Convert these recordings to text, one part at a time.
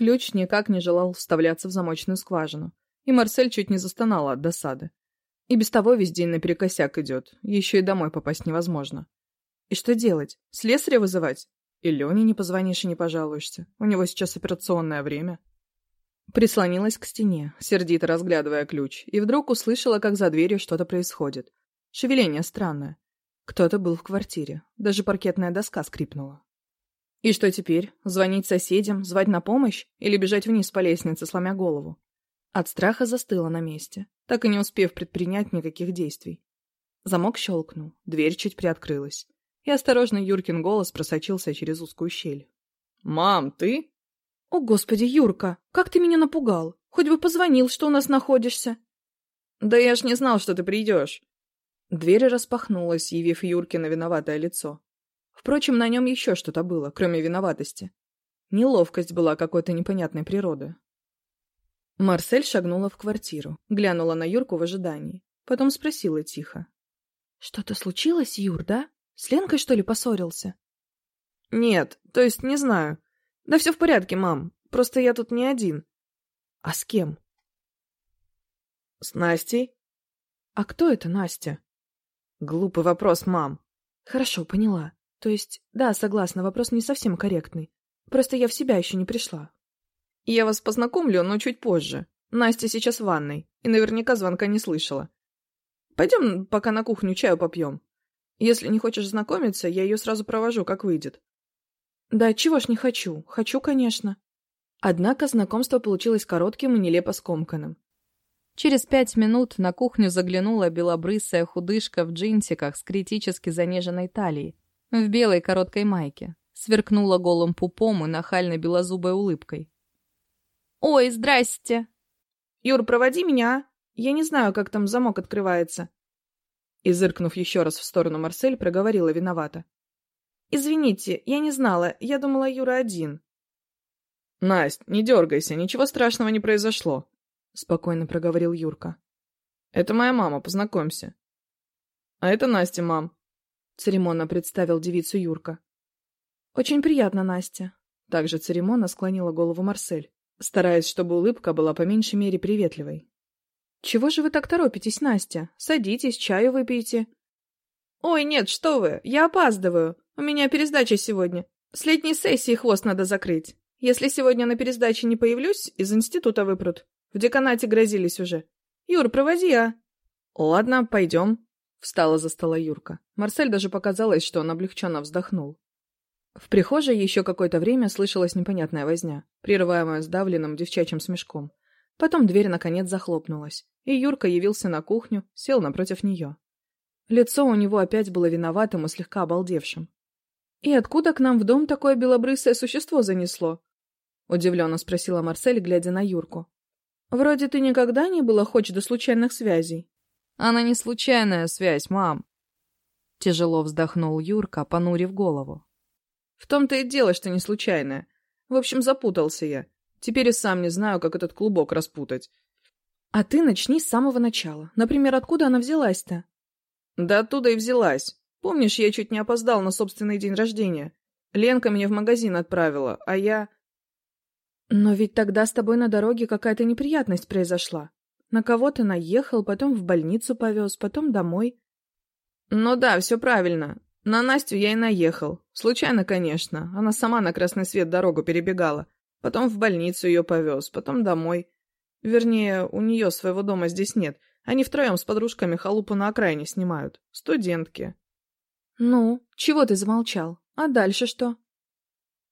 Ключ никак не желал вставляться в замочную скважину, и Марсель чуть не застонала от досады. И без того весь день наперекосяк идет, еще и домой попасть невозможно. И что делать? Слесаря вызывать? И Лене не позвонишь и не пожалуешься. У него сейчас операционное время. Прислонилась к стене, сердито разглядывая ключ, и вдруг услышала, как за дверью что-то происходит. Шевеление странное. Кто-то был в квартире. Даже паркетная доска скрипнула. И что теперь? Звонить соседям, звать на помощь или бежать вниз по лестнице, сломя голову? От страха застыла на месте, так и не успев предпринять никаких действий. Замок щелкнул, дверь чуть приоткрылась, и осторожно Юркин голос просочился через узкую щель. «Мам, ты?» «О, господи, Юрка, как ты меня напугал! Хоть бы позвонил, что у нас находишься!» «Да я ж не знал, что ты придешь!» Дверь распахнулась, явив Юркина виноватое лицо. Впрочем, на нем еще что-то было, кроме виноватости. Неловкость была какой-то непонятной природы. Марсель шагнула в квартиру, глянула на Юрку в ожидании. Потом спросила тихо. «Что-то случилось, Юр, да? С Ленкой, что ли, поссорился?» «Нет, то есть не знаю. Да все в порядке, мам. Просто я тут не один». «А с кем?» «С Настей». «А кто это Настя?» «Глупый вопрос, мам». «Хорошо, поняла. То есть, да, согласна, вопрос не совсем корректный. Просто я в себя еще не пришла. Я вас познакомлю, но чуть позже. Настя сейчас в ванной и наверняка звонка не слышала. Пойдем пока на кухню чаю попьем. Если не хочешь знакомиться, я ее сразу провожу, как выйдет. Да чего ж не хочу. Хочу, конечно. Однако знакомство получилось коротким и нелепо скомканным. Через пять минут на кухню заглянула белобрысая худышка в джинсиках с критически заниженной талией. в белой короткой майке, сверкнула голым пупом и нахально белозубой улыбкой. «Ой, здрасте!» «Юр, проводи меня, Я не знаю, как там замок открывается». И, зыркнув еще раз в сторону Марсель, проговорила виновата. «Извините, я не знала, я думала, Юра один». «Насть, не дергайся, ничего страшного не произошло», — спокойно проговорил Юрка. «Это моя мама, познакомься». «А это Настя, мам», — Церемонно представил девицу Юрка. «Очень приятно, Настя». Также церемонно склонила голову Марсель, стараясь, чтобы улыбка была по меньшей мере приветливой. «Чего же вы так торопитесь, Настя? Садитесь, чаю выпейте». «Ой, нет, что вы! Я опаздываю! У меня пересдача сегодня. С летней сессии хвост надо закрыть. Если сегодня на пересдаче не появлюсь, из института выпрут. В деканате грозились уже. Юр, проводи. а?» «Ладно, пойдем», Встала за стола Юрка. Марсель даже показалось, что он облегченно вздохнул. В прихожей еще какое-то время слышалась непонятная возня, прерываемая сдавленным девчачьим смешком. Потом дверь наконец захлопнулась, и Юрка явился на кухню, сел напротив нее. Лицо у него опять было виноватым и слегка обалдевшим. «И откуда к нам в дом такое белобрысое существо занесло?» — удивленно спросила Марсель, глядя на Юрку. Вроде ты никогда не была хоть до случайных связей. Она не случайная связь, мам. Тяжело вздохнул Юрка, понурив голову. В том-то и дело, что не случайная. В общем, запутался я. Теперь и сам не знаю, как этот клубок распутать. А ты начни с самого начала. Например, откуда она взялась-то? Да оттуда и взялась. Помнишь, я чуть не опоздал на собственный день рождения. Ленка меня в магазин отправила, а я... Но ведь тогда с тобой на дороге какая-то неприятность произошла. На кого-то наехал, потом в больницу повез, потом домой. Ну да, все правильно. На Настю я и наехал. Случайно, конечно. Она сама на красный свет дорогу перебегала. Потом в больницу ее повез, потом домой. Вернее, у нее своего дома здесь нет. Они втроем с подружками халупу на окраине снимают. Студентки. Ну, чего ты замолчал? А дальше что?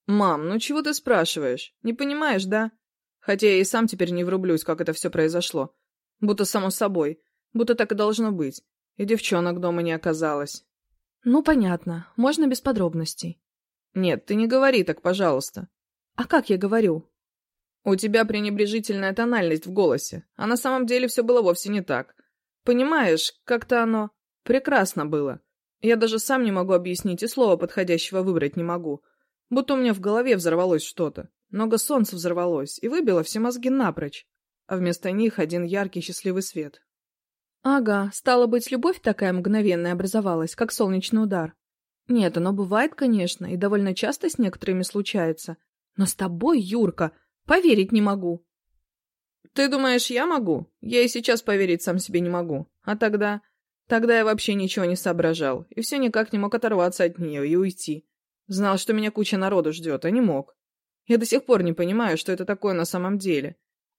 Мам, ну чего ты спрашиваешь? Не понимаешь, да? Хотя я и сам теперь не врублюсь, как это все произошло. Будто само собой. Будто так и должно быть. И девчонок дома не оказалось». «Ну, понятно. Можно без подробностей». «Нет, ты не говори так, пожалуйста». «А как я говорю?» «У тебя пренебрежительная тональность в голосе, а на самом деле все было вовсе не так. Понимаешь, как-то оно прекрасно было. Я даже сам не могу объяснить и слова подходящего выбрать не могу. Будто у меня в голове взорвалось что-то. Много солнца взорвалось и выбило все мозги напрочь. А вместо них один яркий счастливый свет. Ага, стало быть, любовь такая мгновенная образовалась, как солнечный удар. Нет, оно бывает, конечно, и довольно часто с некоторыми случается. Но с тобой, Юрка, Поверить не могу. Ты думаешь, я могу? Я и сейчас поверить сам себе не могу. А тогда... Тогда я вообще ничего не соображал, и все никак не мог оторваться от нее и уйти. Знал, что меня куча народу ждет, а не мог. Я до сих пор не понимаю, что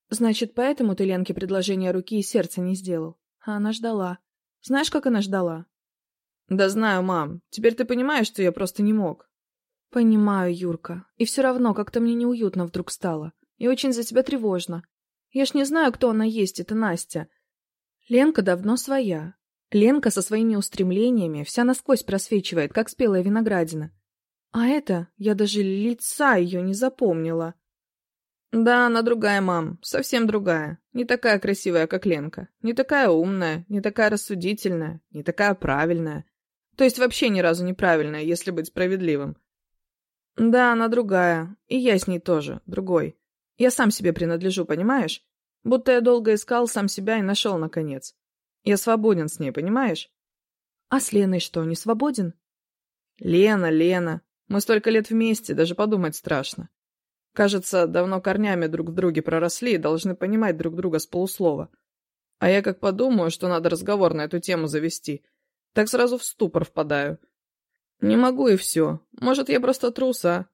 Значит, поэтому ты Ленке предложение руки и сердца не сделал. А она ждала. Знаешь, как она ждала? Да знаю, мам. Теперь ты понимаешь, что я просто не мог. Понимаю, Юрка. И все равно как-то мне неуютно вдруг стало. И очень за тебя тревожно. Я ж не знаю, кто она есть, это Настя. Ленка давно своя. Ленка со своими устремлениями вся насквозь просвечивает, как спелая виноградина. А это я даже лица ее не запомнила. Да, она другая, мам, совсем другая. Не такая красивая, как Ленка. Не такая умная, не такая рассудительная, не такая правильная. То есть вообще ни разу не правильная, если быть справедливым. Да, она другая. И я с ней тоже, другой. Я сам себе принадлежу, понимаешь? Будто я долго искал сам себя и нашел, наконец. Я свободен с ней, понимаешь? А с Леной что, не свободен? Лена, Лена. Мы столько лет вместе, даже подумать страшно. Кажется, давно корнями друг в друге проросли и должны понимать друг друга с полуслова. А я как подумаю, что надо разговор на эту тему завести, так сразу в ступор впадаю. Не могу и все. Может, я просто трус, а?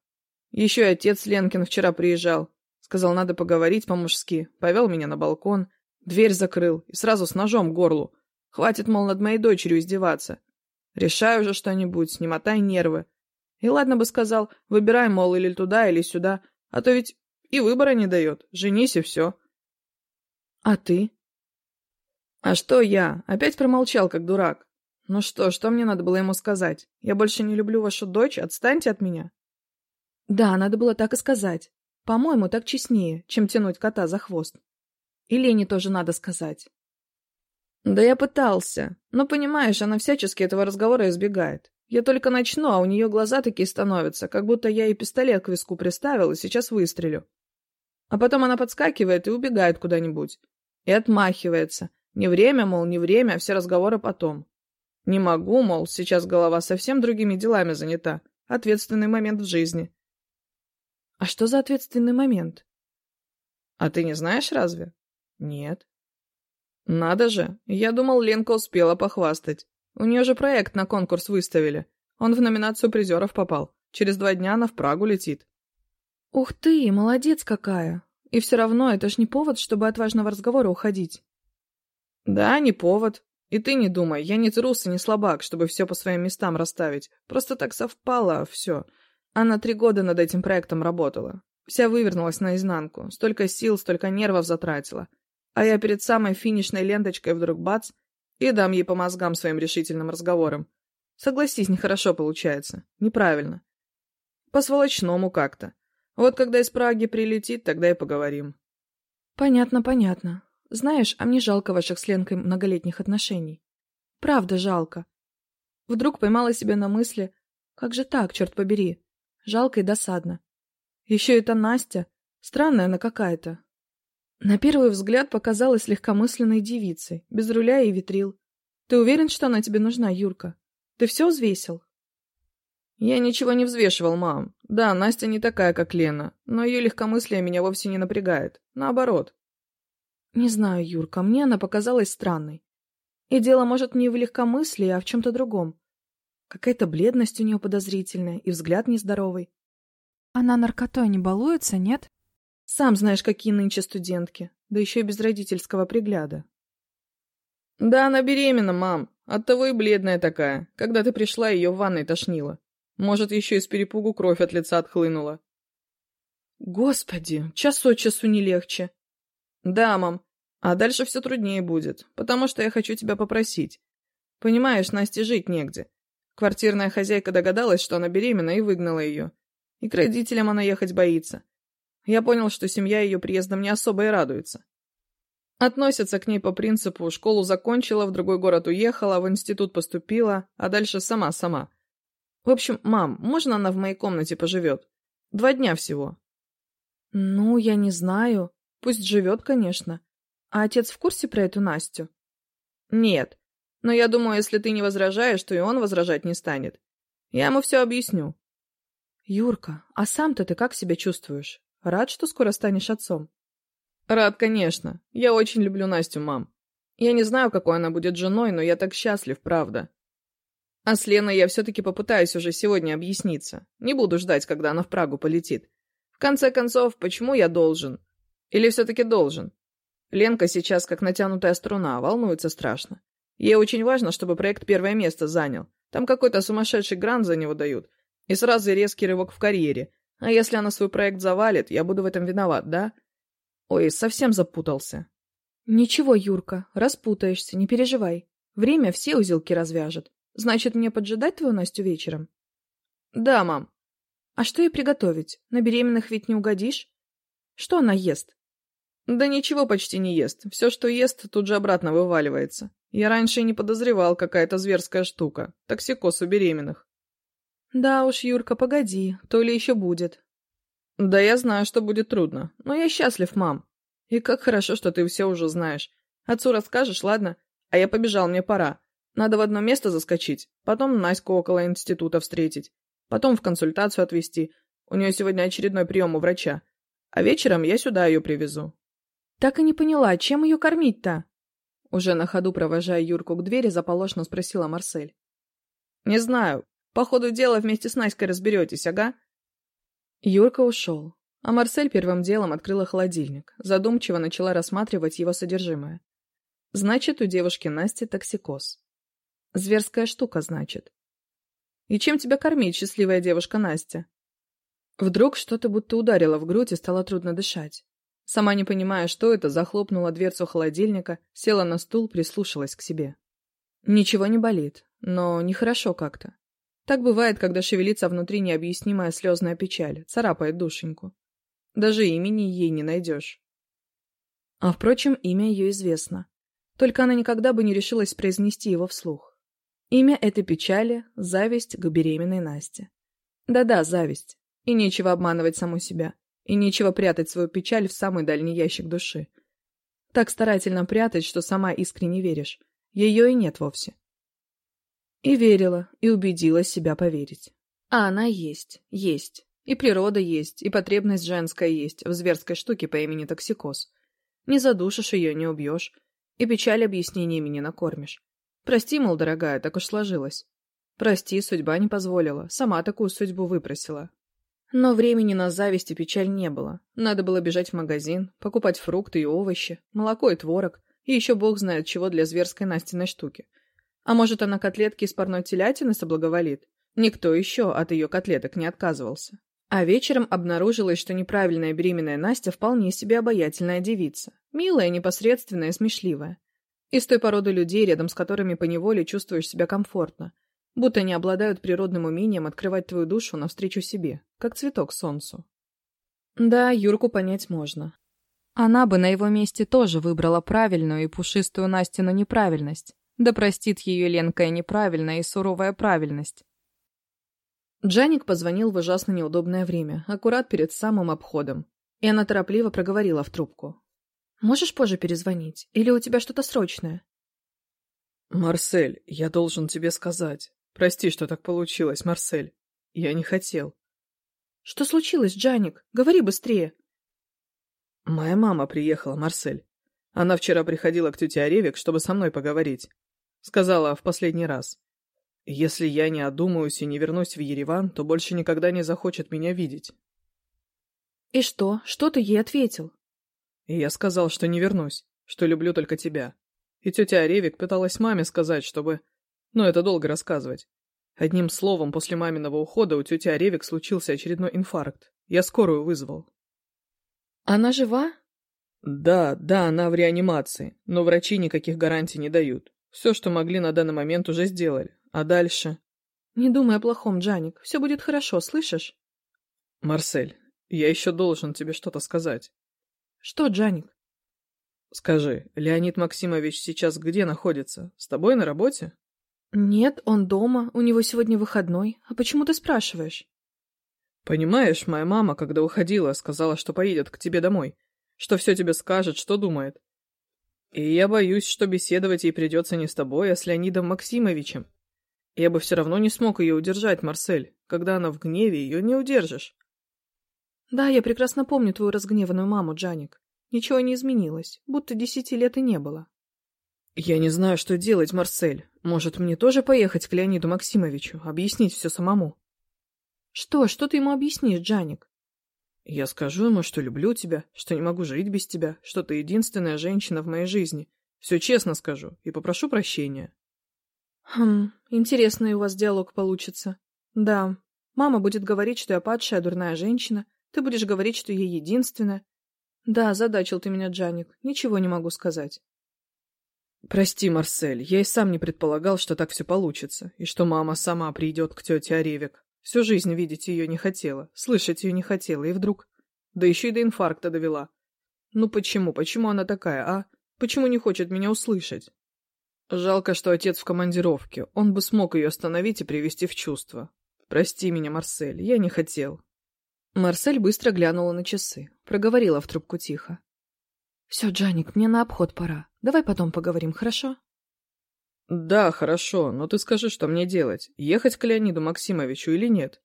Еще и отец Ленкин вчера приезжал. Сказал, надо поговорить по-мужски. Повел меня на балкон. Дверь закрыл и сразу с ножом к горлу. Хватит, мол, над моей дочерью издеваться. Решаю же что-нибудь, не мотай нервы. И ладно бы сказал, выбирай, мол, или туда, или сюда. А то ведь и выбора не дает. Женись и все. А ты? А что я? Опять промолчал, как дурак. Ну что, что мне надо было ему сказать? Я больше не люблю вашу дочь, отстаньте от меня. Да, надо было так и сказать. По-моему, так честнее, чем тянуть кота за хвост. И Лене тоже надо сказать. Да я пытался. Но, понимаешь, она всячески этого разговора избегает. Я только начну, а у нее глаза такие становятся, как будто я ей пистолет к виску приставил и сейчас выстрелю. А потом она подскакивает и убегает куда-нибудь. И отмахивается. Не время, мол, не время, а все разговоры потом. Не могу, мол, сейчас голова совсем другими делами занята. Ответственный момент в жизни. А что за ответственный момент? А ты не знаешь разве? Нет. Надо же, я думал, Ленка успела похвастать. У нее же проект на конкурс выставили. Он в номинацию призеров попал. Через два дня она в Прагу летит. Ух ты, молодец какая. И все равно это ж не повод, чтобы от важного разговора уходить. Да, не повод. И ты не думай, я не трус и не слабак, чтобы все по своим местам расставить. Просто так совпало, все. Она три года над этим проектом работала. Вся вывернулась наизнанку. Столько сил, столько и дам ей по мозгам своим решительным разговором. Согласись, нехорошо получается, неправильно. По-сволочному как-то. Вот когда из Праги прилетит, тогда и поговорим. Понятно, понятно. Знаешь, а мне жалко ваших с Ленкой многолетних отношений. Правда жалко. Вдруг поймала себя на мысли, как же так, черт побери, жалко и досадно. Еще это Настя, странная она какая-то, На первый взгляд показалась легкомысленной девицей, без руля и ветрил. Ты уверен, что она тебе нужна, Юрка? Ты все взвесил? Я ничего не взвешивал, мам. Да, Настя не такая, как Лена, но ее легкомыслие меня вовсе не напрягает. Наоборот. Не знаю, Юрка, мне она показалась странной. И дело, может, не в легкомыслии, а в чем-то другом. Какая-то бледность у нее подозрительная и взгляд нездоровый. Она Сам знаешь, какие нынче студентки. Да еще и без родительского пригляда. Да, она беременна, мам. Оттого и бледная такая. Когда ты пришла, ее в ванной тошнило. Может, еще из перепугу кровь от лица отхлынула. Господи, час от часу не легче. Да, мам. А дальше все труднее будет, потому что я хочу тебя попросить. Понимаешь, Насте жить негде. Квартирная хозяйка догадалась, что она беременна, и выгнала ее. И к родителям она ехать боится. Я понял, что семья ее приездом не особо и радуется. Относятся к ней по принципу «школу закончила, в другой город уехала, в институт поступила, а дальше сама-сама». В общем, мам, можно она в моей комнате поживет? Два дня всего. Ну, я не знаю. Пусть живет, конечно. А отец в курсе про эту Настю? Нет. Но я думаю, если ты не возражаешь, то и он возражать не станет. Я ему все объясню. Юрка, а сам-то ты как себя чувствуешь? Рад, что скоро станешь отцом?» «Рад, конечно. Я очень люблю Настю, мам. Я не знаю, какой она будет женой, но я так счастлив, правда. А с Леной я все-таки попытаюсь уже сегодня объясниться. Не буду ждать, когда она в Прагу полетит. В конце концов, почему я должен? Или все-таки должен? Ленка сейчас как натянутая струна, волнуется страшно. Ей очень важно, чтобы проект первое место занял. Там какой-то сумасшедший грант за него А если она свой проект завалит, я буду в этом виноват, да? Ой, совсем запутался. Ничего, Юрка, распутаешься, не переживай. Время все узелки развяжет. Значит, мне поджидать твою Настю вечером? Да, мам. А что ей приготовить? На беременных ведь не угодишь. Что она ест? Да ничего почти не ест. Все, что ест, тут же обратно вываливается. Я раньше и не подозревал, какая-то зверская штука. Токсикоз у беременных. Да уж, Юрка, погоди, то ли еще будет. Да я знаю, что будет трудно, но я счастлив, мам. И как хорошо, что ты все уже знаешь. Отцу расскажешь, ладно? А я побежал, мне пора. Надо в одно место заскочить, потом Наську около института встретить, потом в консультацию отвезти. У нее сегодня очередной прием у врача. А вечером я сюда ее привезу. Так и не поняла, чем ее кормить-то? Уже на ходу провожая Юрку к двери, заполошно спросила Марсель. Не знаю. По ходу дела вместе с Наськой разберетесь, ага? Юрка ушел, а Марсель первым делом открыла холодильник, задумчиво начала рассматривать его содержимое. Значит, у девушки Насти токсикоз. Зверская штука, значит. И чем тебя кормить, счастливая девушка Настя? Вдруг что-то будто ударило в грудь и стало трудно дышать. Сама не понимая, что это, захлопнула дверцу холодильника, Так бывает, когда шевелится внутри необъяснимая слезная печаль, царапает душеньку. Даже имени ей не найдешь. А, впрочем, имя ее известно. Только она никогда бы не решилась произнести его вслух. Имя этой печали — зависть к беременной Насте. Да-да, зависть. И нечего обманывать саму себя. И нечего прятать свою печаль в самый дальний ящик души. Так старательно прятать, что сама искренне веришь. Ее и нет вовсе и верила, и убедила себя поверить. А она есть, есть. И природа есть, и потребность женская есть в зверской штуке по имени токсикоз. Не задушишь ее, не убьешь, и печаль объяснениями не накормишь. Прости, мол, дорогая, так уж сложилось. Прости, судьба не позволила, сама такую судьбу выпросила. Но времени на зависть и печаль не было. Надо было бежать в магазин, покупать фрукты и овощи, молоко и творог, и еще бог знает чего для зверской Настиной штуки — а может, она котлетки из парной телятины соблаговолит? Никто еще от ее котлеток не отказывался. А вечером обнаружилось, что неправильная беременная Настя вполне себе обаятельная девица. Милая, непосредственная, смешливая. Из той породы людей, рядом с которыми поневоле чувствуешь себя комфортно. Будто они обладают природным умением открывать твою душу навстречу себе, как цветок солнцу. Да, Юрку понять можно. Она бы на его месте тоже выбрала правильную и пушистую Настину неправильность. Да простит ее Ленка неправильная и суровая правильность. Джаник позвонил в ужасно неудобное время, аккурат перед самым обходом, и она торопливо проговорила в трубку. Можешь позже перезвонить? Или у тебя что-то срочное?» «Марсель, я должен тебе сказать. Прости, что так получилось, Марсель. Я не хотел». «Что случилось, Джаник? Говори быстрее». «Моя мама приехала, Марсель. Она вчера приходила к тете Оревик, чтобы со мной поговорить. сказала в последний раз. «Если я не одумаюсь и не вернусь в Ереван, то больше никогда не захочет меня видеть». «И что? Что ты ей ответил?» и «Я сказал, что не вернусь, что люблю только тебя. И тетя Оревик пыталась маме сказать, чтобы... Но ну, это долго рассказывать. Одним словом, после маминого ухода у тети Оревик случился очередной инфаркт. Я скорую вызвал». «Она жива?» «Да, да, она в реанимации, но врачи никаких гарантий не дают. Все, что могли на данный момент, уже сделали. А дальше... Не думай о плохом, Джаник. Все будет хорошо, слышишь? Марсель, я еще должен тебе что-то сказать. Что, Джаник? Скажи, Леонид Максимович сейчас где находится? С тобой на работе? Нет, он дома, у него сегодня выходной. А почему ты спрашиваешь? Понимаешь, моя мама, когда уходила, сказала, что поедет И «Я боюсь, что беседовать ей придется не с тобой, а с Леонидом Максимовичем. Я бы все равно не смог ее удержать, Марсель. Когда она в гневе, ее не удержишь». «Да, я прекрасно помню твою разгневанную маму, Джаник. Ничего не изменилось, будто десяти лет и не было». «Я не знаю, что делать, Марсель. Может, мне тоже поехать к Леониду Максимовичу, объяснить все самому?» «Что? Что ты ему объяснишь, Джаник? Я скажу ему, что люблю тебя, что не могу жить без тебя, что ты единственная женщина в моей жизни. Все честно скажу и попрошу прощения. Хм, интересный у вас диалог получится. Да, мама будет говорить, что я падшая, дурная женщина, ты будешь говорить, что я единственная. Да, задачил ты меня, Джаник, ничего не могу сказать. Прости, Марсель, я и сам не предполагал, что так все получится, и что мама сама придет к тете Оревик. Всю жизнь видеть ее не хотела, слышать ее не хотела, и вдруг... Да еще и до инфаркта довела. Ну почему, почему она такая, а? Почему не хочет меня услышать? Жалко, что отец в командировке. Он бы смог ее остановить и привести в чувство. Прости меня, Марсель, я не хотел. Марсель быстро глянула на часы, проговорила в трубку тихо. — Все, Джаник, мне на обход пора. Давай потом поговорим, хорошо? — «Да, хорошо, но ты скажи, что мне делать? Ехать к Леониду Максимовичу или нет?»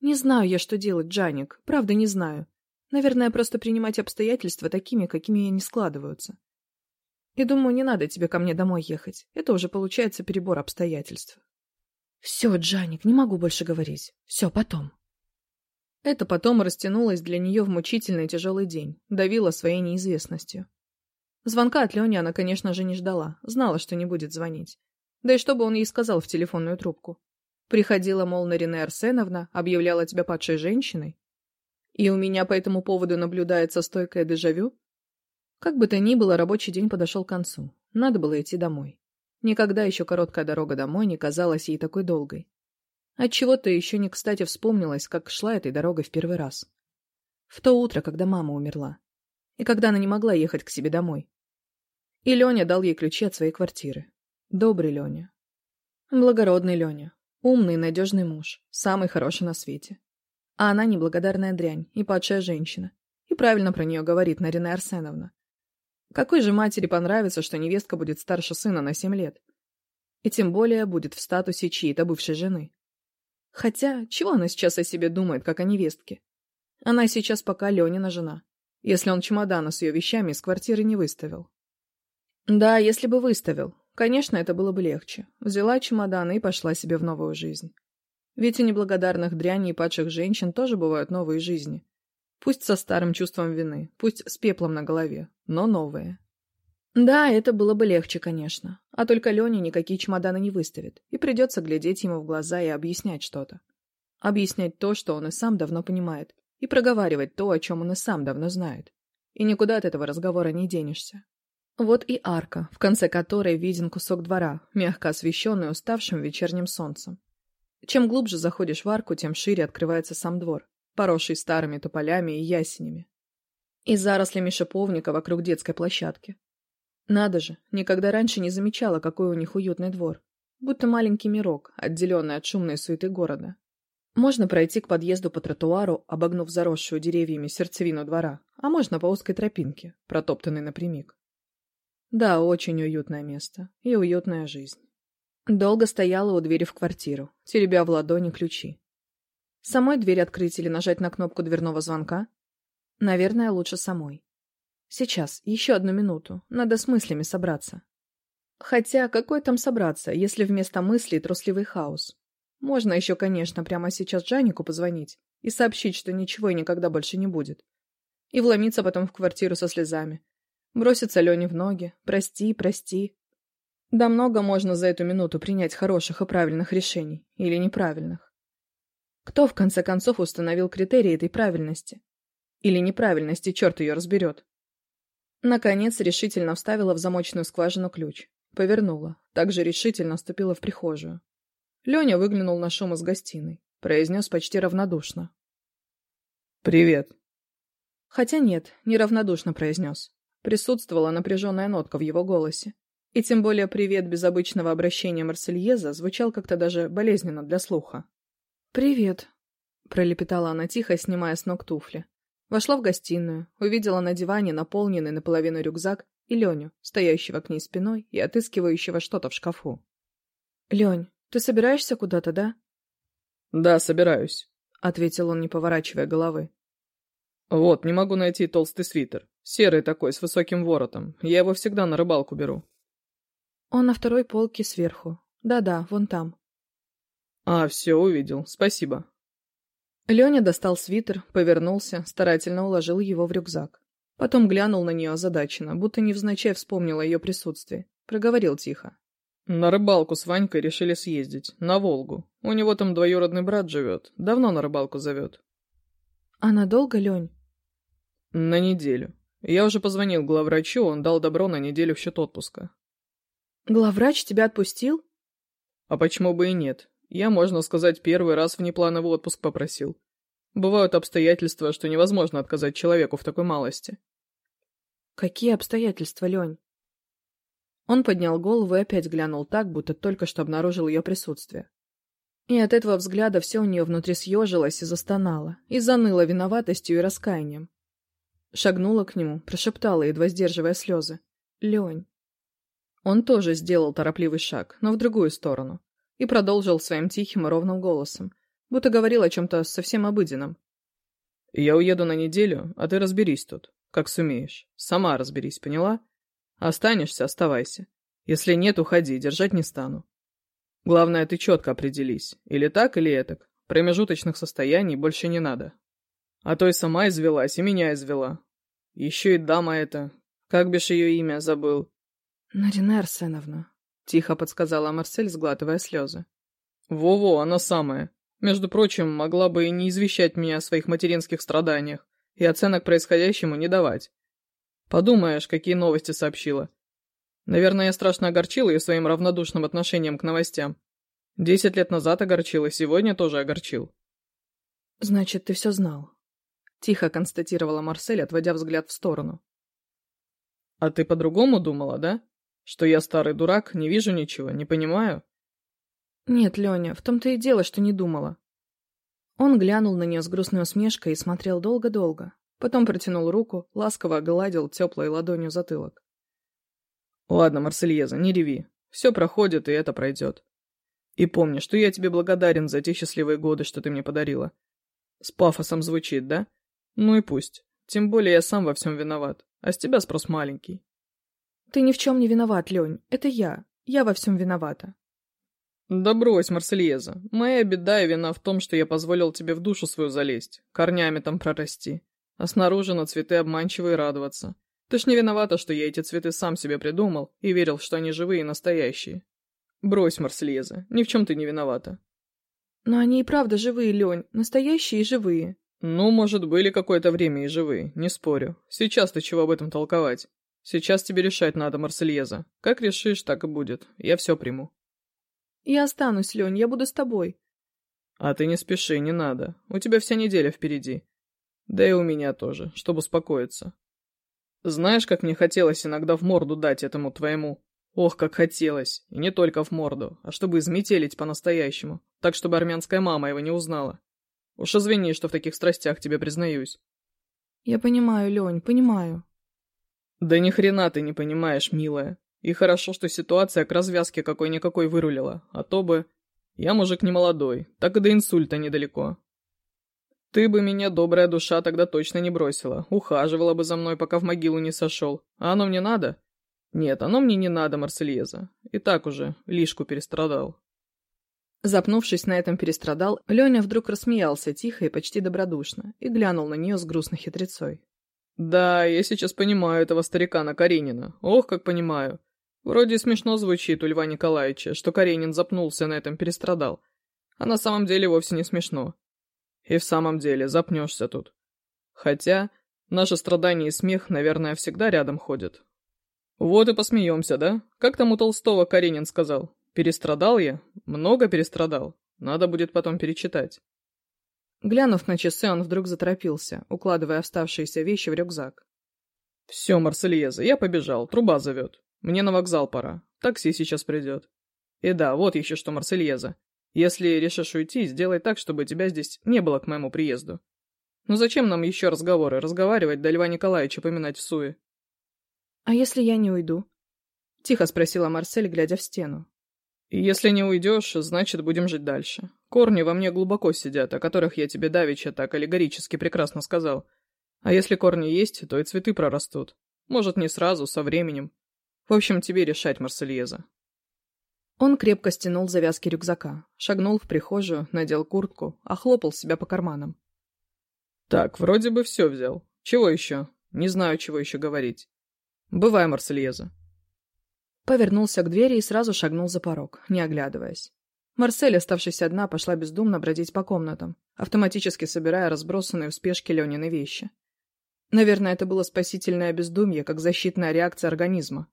«Не знаю я, что делать, Джаник. Правда, не знаю. Наверное, просто принимать обстоятельства такими, какими они складываются. И думаю, не надо тебе ко мне домой ехать. Это уже получается перебор обстоятельств». «Все, Джаник, не могу больше говорить. Все, потом». Это потом растянулось для нее в мучительный тяжелый день, давило своей неизвестностью. Звонка от Лени она, конечно же, не ждала, знала, что не будет звонить. Да и что бы он ей сказал в телефонную трубку? Приходила, мол, Нарине Арсеновна, объявляла тебя падшей женщиной? И у меня по этому поводу наблюдается стойкое дежавю? Как бы то ни было, рабочий день подошел к концу. Надо было идти домой. Никогда еще короткая дорога домой не казалась ей такой долгой. Отчего-то еще не кстати вспомнилось, как шла этой дорогой в первый раз. В то утро, когда мама умерла. И когда она не могла И Леня дал ей ключи от своей квартиры. Добрый Леня. Благородный Леня. Умный, и надежный муж. Самый хороший на свете. А она неблагодарная дрянь и падшая женщина. И правильно про нее говорит Нарина Арсеновна. Какой же матери понравится, что невестка будет старше сына на семь лет? И тем более будет в статусе чьей-то бывшей жены. Хотя, чего она сейчас о себе думает, как о невестке? Она сейчас пока Ленина жена, если он чемодана с ее вещами из квартиры не выставил. Да, если бы выставил. Конечно, это было бы легче. Взяла чемоданы и пошла себе в новую жизнь. Ведь у неблагодарных дряней и падших женщин тоже бывают новые жизни. Пусть со старым чувством вины, пусть с пеплом на голове, но новые. Да, это было бы легче, конечно. А только Леня никакие чемоданы не выставит, и придется глядеть ему в глаза и объяснять что-то. Объяснять то, что он и сам давно понимает, и проговаривать то, о чем он и сам давно знает. И никуда от этого разговора не денешься. Вот и арка, в конце которой виден кусок двора, мягко освещенный уставшим вечерним солнцем. Чем глубже заходишь в арку, тем шире открывается сам двор, поросший старыми тополями и ясенями. И зарослями шиповника вокруг детской площадки. Надо же, никогда раньше не замечала, какой у них уютный двор. Будто маленький мирок, отделенный от шумной суеты города. Можно пройти к подъезду по тротуару, обогнув заросшую деревьями сердцевину двора, а можно по узкой тропинке, протоптанной напрямик. Да, очень уютное место. И уютная жизнь. Долго стояла у двери в квартиру, теребя в ладони ключи. Самой дверь открыть или нажать на кнопку дверного звонка? Наверное, лучше самой. Сейчас, еще одну минуту, надо с мыслями собраться. Хотя, какой там собраться, если вместо мыслей трусливый хаос? Можно еще, конечно, прямо сейчас Джанику позвонить и сообщить, что ничего и никогда больше не будет. И вломиться потом в квартиру со слезами, Бросится Лене в ноги. Прости, прости. Да много можно за эту минуту принять хороших и правильных решений. Или неправильных. Кто, в конце концов, установил критерии этой правильности? Или неправильности, черт ее разберет. Наконец, решительно вставила в замочную скважину ключ. Повернула. Также решительно вступила в прихожую. Леня выглянул на шум из гостиной. Произнес почти равнодушно. «Привет». Хотя нет, неравнодушно произнес присутствовала напряженная нотка в его голосе. И тем более привет без обычного обращения Марсельеза звучал как-то даже болезненно для слуха. «Привет», — пролепетала она тихо, снимая с ног туфли. Вошла в гостиную, увидела на диване наполненный наполовину рюкзак и Леню, стоящего к ней спиной и отыскивающего что-то в шкафу. «Лень, ты собираешься куда-то, да?» «Да, собираюсь», — ответил он, не поворачивая головы. «Вот, не могу найти толстый свитер. Серый такой, с высоким воротом. Я его всегда на рыбалку беру. Он на второй полке сверху. Да-да, вон там. А, все, увидел. Спасибо. Леня достал свитер, повернулся, старательно уложил его в рюкзак. Потом глянул на нее озадаченно, будто невзначай вспомнил о ее присутствии. Проговорил тихо. На рыбалку с Ванькой решили съездить. На Волгу. У него там двоюродный брат живет. Давно на рыбалку зовет. А надолго, Лень? На неделю. Я уже позвонил главврачу, он дал добро на неделю в счет отпуска. Главврач тебя отпустил? А почему бы и нет? Я, можно сказать, первый раз внеплановый отпуск попросил. Бывают обстоятельства, что невозможно отказать человеку в такой малости. Какие обстоятельства, Лень? Он поднял голову и опять глянул так, будто только что обнаружил ее присутствие. И от этого взгляда все у нее внутри съежилось и застонало, и заныло виноватостью и раскаянием. Шагнула к нему, прошептала, едва сдерживая слезы. «Лень». Он тоже сделал торопливый шаг, но в другую сторону, и продолжил своим тихим и ровным голосом, будто говорил о чем-то совсем обыденном. «Я уеду на неделю, а ты разберись тут, как сумеешь. Сама разберись, поняла? Останешься — оставайся. Если нет, уходи, держать не стану. Главное, ты четко определись, или так, или этак. Промежуточных состояний больше не надо. А то и сама извелась, и меня извела. Еще и дама эта. Как бишь ее имя забыл? — Нарина Арсеновна, — тихо подсказала Марсель, сглатывая слезы. «Во-во, она самая. Между прочим, могла бы и не извещать меня о своих материнских страданиях и оценок происходящему не давать. Подумаешь, какие новости сообщила. Наверное, я страшно огорчила ее своим равнодушным отношением к новостям. Десять лет назад огорчила, сегодня тоже огорчил». «Значит, ты все знал?» Тихо констатировала Марсель, отводя взгляд в сторону. «А ты по-другому думала, да? Что я старый дурак, не вижу ничего, не понимаю?» «Нет, Леня, в том-то и дело, что не думала». Он глянул на нее с грустной усмешкой и смотрел долго-долго. Потом протянул руку, ласково огладил теплой ладонью затылок. «Ладно, Марсельеза, не реви. Все проходит, и это пройдет. И помни, что я тебе благодарен за те счастливые годы, что ты мне подарила. С пафосом звучит, да? Ну и пусть. Тем более я сам во всем виноват. А с тебя спрос маленький. Ты ни в чем не виноват, Лень. Это я. Я во всем виновата. Да брось, Марсельеза. Моя беда и вина в том, что я позволил тебе в душу свою залезть, корнями там прорасти. А снаружи на цветы обманчиво и радоваться. Ты ж не виновата, что я эти цветы сам себе придумал и верил, что они живые и настоящие. Брось, Марсельеза. Ни в чем ты не виновата. Но они и правда живые, Лень. Настоящие и живые. Ну, может, были какое-то время и живые, не спорю. Сейчас ты чего об этом толковать? Сейчас тебе решать надо, Марсельеза. Как решишь, так и будет. Я все приму. Я останусь, Лень, я буду с тобой. А ты не спеши, не надо. У тебя вся неделя впереди. Да и у меня тоже, чтобы успокоиться. Знаешь, как мне хотелось иногда в морду дать этому твоему? Ох, Уж извини, что в таких страстях тебе признаюсь. Я понимаю, Лень, понимаю. Да ни хрена ты не понимаешь, милая. И хорошо, что ситуация к развязке какой-никакой вырулила, а то бы... Я мужик не молодой, так и до инсульта недалеко. Ты бы меня, добрая душа, тогда точно не бросила, ухаживала бы за мной, пока в могилу не сошел. А оно мне надо? Нет, оно мне не надо, Марсельеза. И так уже лишку перестрадал. Запнувшись на этом перестрадал, Леня вдруг рассмеялся тихо и почти добродушно и глянул на нее с грустной хитрецой. «Да, я сейчас понимаю этого старикана Каренина. Ох, как понимаю. Вроде смешно звучит у Льва Николаевича, что Каренин запнулся на этом перестрадал. А на самом деле вовсе не смешно. И в самом деле, запнешься тут. Хотя, наши страдания и смех, наверное, всегда перестрадал я, много перестрадал. Надо будет потом перечитать. Глянув на часы, он вдруг заторопился, укладывая оставшиеся вещи в рюкзак. «Все, Марсельеза, я побежал, труба зовет. Мне на вокзал пора, такси сейчас придет. И да, вот еще что, Марсельеза. Если решишь уйти, сделай так, чтобы тебя здесь не было к моему приезду. Ну зачем нам еще разговоры, разговаривать, до Льва Николаевича поминать в суе?» «А если я не уйду?» — тихо спросила Марсель, глядя в стену. «Если не уйдешь, значит, будем жить дальше. Корни во мне глубоко сидят, о которых я тебе давеча так аллегорически прекрасно сказал. А если корни есть, то и цветы прорастут. Может, не сразу, со временем. В общем, тебе решать, Марсельеза». Он крепко стянул завязки рюкзака, шагнул в прихожую, надел куртку, охлопал себя по карманам. «Так, вроде бы все взял. Чего еще? Не знаю, чего еще говорить. Бывай, Марсельеза. Повернулся к двери и сразу шагнул за порог, не оглядываясь. Марсель, оставшись одна, пошла бездумно бродить по комнатам, автоматически собирая разбросанные в спешке Ленины вещи. Наверное, это было спасительное бездумье, как защитная реакция организма.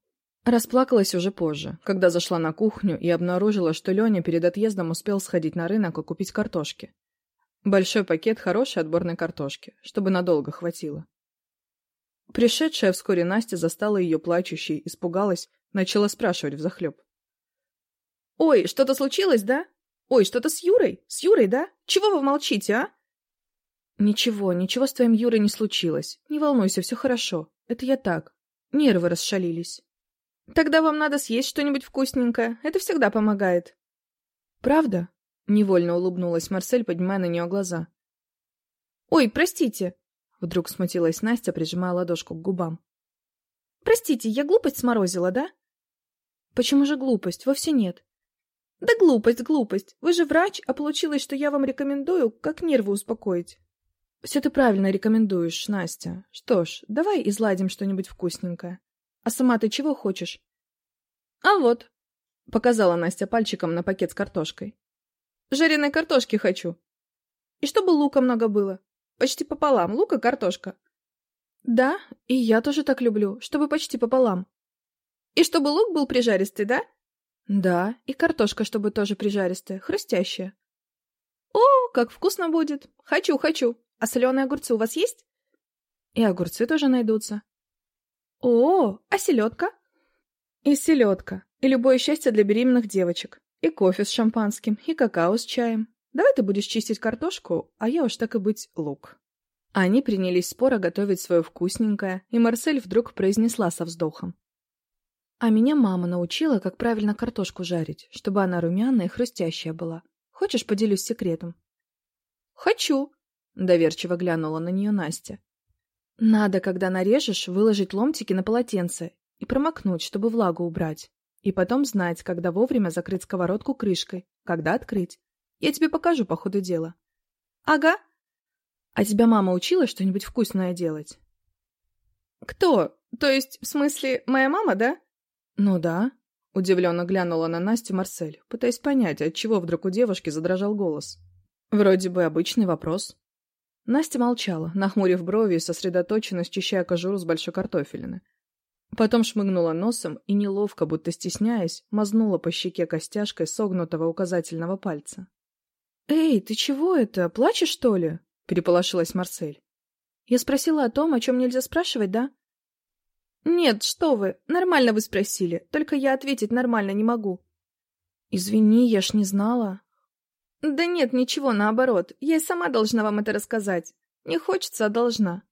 Расплакалась уже позже, когда зашла на кухню и обнаружила, что Леня перед отъездом успел сходить на рынок и купить картошки. Большой пакет хорошей отборной картошки, чтобы надолго хватило. Пришедшая вскоре Настя застала ее плачущей, испугалась, Начала спрашивать взахлеб. «Ой, что-то случилось, да? Ой, что-то с Юрой? С Юрой, да? Чего вы молчите, а?» «Ничего, ничего с твоим Юрой не случилось. Не волнуйся, все хорошо. Это я так. Нервы расшалились». «Тогда вам надо съесть что-нибудь вкусненькое. Это всегда помогает». «Правда?» — невольно улыбнулась Марсель, поднимая на нее глаза. «Ой, простите!» — вдруг смутилась Настя, прижимая ладошку к губам. «Простите, я глупость сморозила, да? «Почему же глупость? Вовсе нет. Да глупость, глупость. Вы же врач, а получилось, что я вам рекомендую, как нервы успокоить. Все ты правильно рекомендуешь, Настя. Что ж, давай изладим что-нибудь вкусненькое. А сама ты чего хочешь? А вот, показала Настя пальчиком на пакет с картошкой. Жареной картошки хочу. И чтобы лука много было. Почти пополам, лук и картошка. Да, и я тоже так люблю, чтобы почти пополам. И чтобы лук был прижаристый, да? Да, и картошка, чтобы тоже прижаристая, хрустящая. О, как вкусно будет! Хочу, хочу! А соленые огурцы у вас есть? И огурцы тоже найдутся. О, а селедка? И селедка, и любое счастье для беременных девочек, и кофе с шампанским, и какао с чаем. Давай ты будешь чистить картошку, а я уж так и быть лук. Они принялись споро готовить свое вкусненькое, и Марсель вдруг произнесла со вздохом. А меня мама научила, как правильно картошку жарить, чтобы она румяная и хрустящая была. Хочешь, поделюсь секретом? Хочу, доверчиво глянула на нее Настя. Надо, когда нарежешь, выложить ломтики на полотенце и промокнуть, чтобы влагу убрать. И потом знать, когда вовремя закрыть сковородку крышкой, когда открыть. Я тебе покажу по ходу дела. Ага. А тебя мама учила что-нибудь вкусное делать? Кто? То есть, в смысле, моя мама, да? «Ну да», — удивленно глянула на Настю Марсель, пытаясь понять, отчего вдруг у девушки задрожал голос. «Вроде бы обычный вопрос». Настя молчала, нахмурив брови и сосредоточенно счищая кожуру с большой картофелины. Потом шмыгнула носом и, неловко, будто стесняясь, мазнула по щеке костяшкой согнутого указательного пальца. «Эй, ты чего это? Плачешь, что ли?» — переполошилась Марсель. «Я спросила о том, о чем нельзя спрашивать, да? «Нет, что вы! Нормально вы спросили, только я ответить нормально не могу». «Извини, я ж не знала». «Да нет, ничего, наоборот. Я и сама должна вам это рассказать. Не хочется, а должна».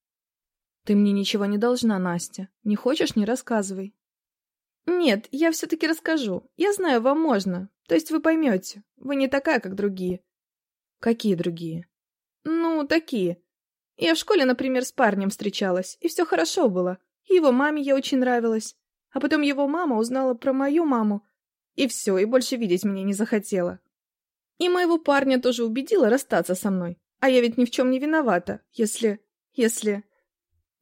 «Ты мне ничего не должна, Настя. Не хочешь — не рассказывай». «Нет, я все-таки расскажу. Я знаю, вам можно. То есть вы поймете. Вы не такая, как другие». «Какие другие?» «Ну, такие. Я в школе, например, с парнем встречалась, и все хорошо было». Его маме я очень нравилась. А потом его мама узнала про мою маму. И все, и больше видеть меня не захотела. И моего парня тоже убедила расстаться со мной. А я ведь ни в чем не виновата, если... если...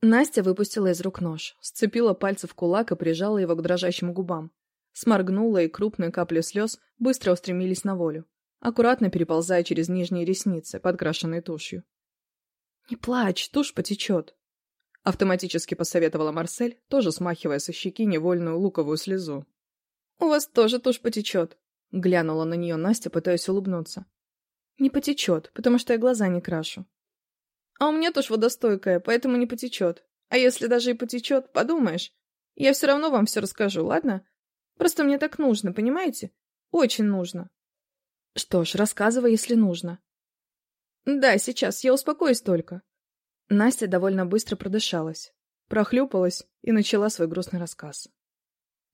Настя выпустила из рук нож, сцепила пальцы в кулак и прижала его к дрожащим губам. Сморгнула, и крупные капли слез быстро устремились на волю, аккуратно переползая через нижние ресницы, подкрашенные тушью. «Не плачь, тушь потечет», Автоматически посоветовала Марсель, тоже смахивая со щеки невольную луковую слезу. «У вас тоже тушь потечет», — глянула на нее Настя, пытаясь улыбнуться. «Не потечет, потому что я глаза не крашу». «А у меня тушь водостойкая, поэтому не потечет. А если даже и потечет, подумаешь, я все равно вам все расскажу, ладно? Просто мне так нужно, понимаете? Очень нужно». «Что ж, рассказывай, если нужно». «Да, сейчас, я успокоюсь только», Настя довольно быстро продышалась, прохлюпалась и начала свой грустный рассказ.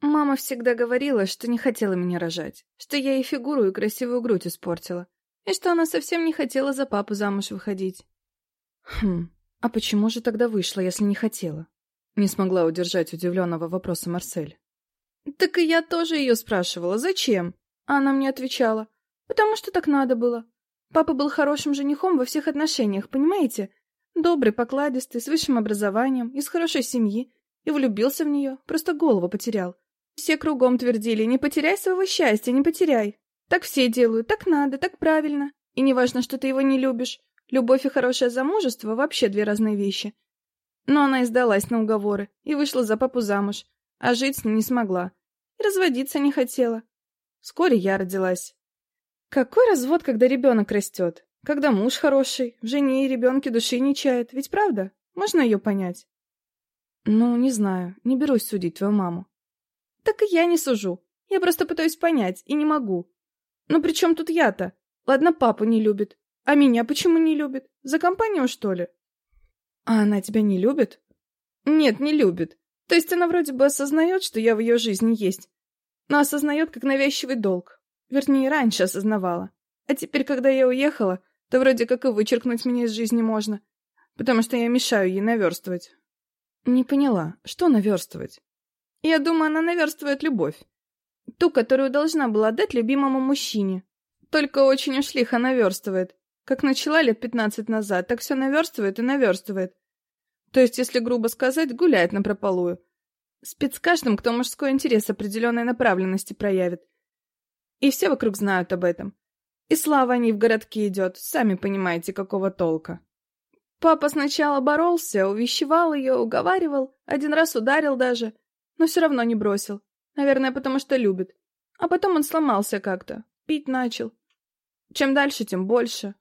«Мама всегда говорила, что не хотела меня рожать, что я ей фигуру и красивую грудь испортила, и что она совсем не хотела за папу замуж выходить». «Хм, а почему же тогда вышла, если не хотела?» Не смогла удержать удивленного вопроса Марсель. «Так и я тоже ее спрашивала, зачем?» А она мне отвечала, «Потому что так надо было. Папа был хорошим женихом во всех отношениях, понимаете? Добрый, покладистый, с высшим образованием, из хорошей семьи. И влюбился в нее, просто голову потерял. Все кругом твердили, не потеряй своего счастья, не потеряй. Так все делают, так надо, так правильно. И не важно, что ты его не любишь. Любовь и хорошее замужество — вообще две разные вещи. Но она издалась на уговоры и вышла за папу замуж, а жить с ним не смогла. И разводиться не хотела. Вскоре я родилась. Какой развод, когда ребенок растет? Когда муж хороший, в жене и ребенке души не чает. Ведь правда? Можно ее понять? Ну, не знаю. Не берусь судить твою маму. Так и я не сужу. Я просто пытаюсь понять и не могу. Но ну, при чем тут я-то? Ладно, папу не любит. А меня почему не любит? За компанию, что ли? А она тебя не любит? Нет, не любит. То есть она вроде бы осознает, что я в ее жизни есть. Но осознает как навязчивый долг. Вернее, раньше осознавала. А теперь, когда я уехала, то вроде как и вычеркнуть меня из жизни можно, потому что я мешаю ей наверстывать. Не поняла, что наверстывать? Я думаю, она наверстывает любовь. Ту, которую должна была дать любимому мужчине. Только очень уж лихо наверстывает. Как начала лет пятнадцать назад, так все наверстывает и наверстывает. То есть, если грубо сказать, гуляет напропалую. Спит с каждым, кто мужской интерес определенной направленности проявит. И все вокруг знают об этом. И слава о ней в городке идет, сами понимаете, какого толка. Папа сначала боролся, увещевал ее, уговаривал, один раз ударил даже, но все равно не бросил. Наверное, потому что любит. А потом он сломался как-то, пить начал. Чем дальше, тем больше.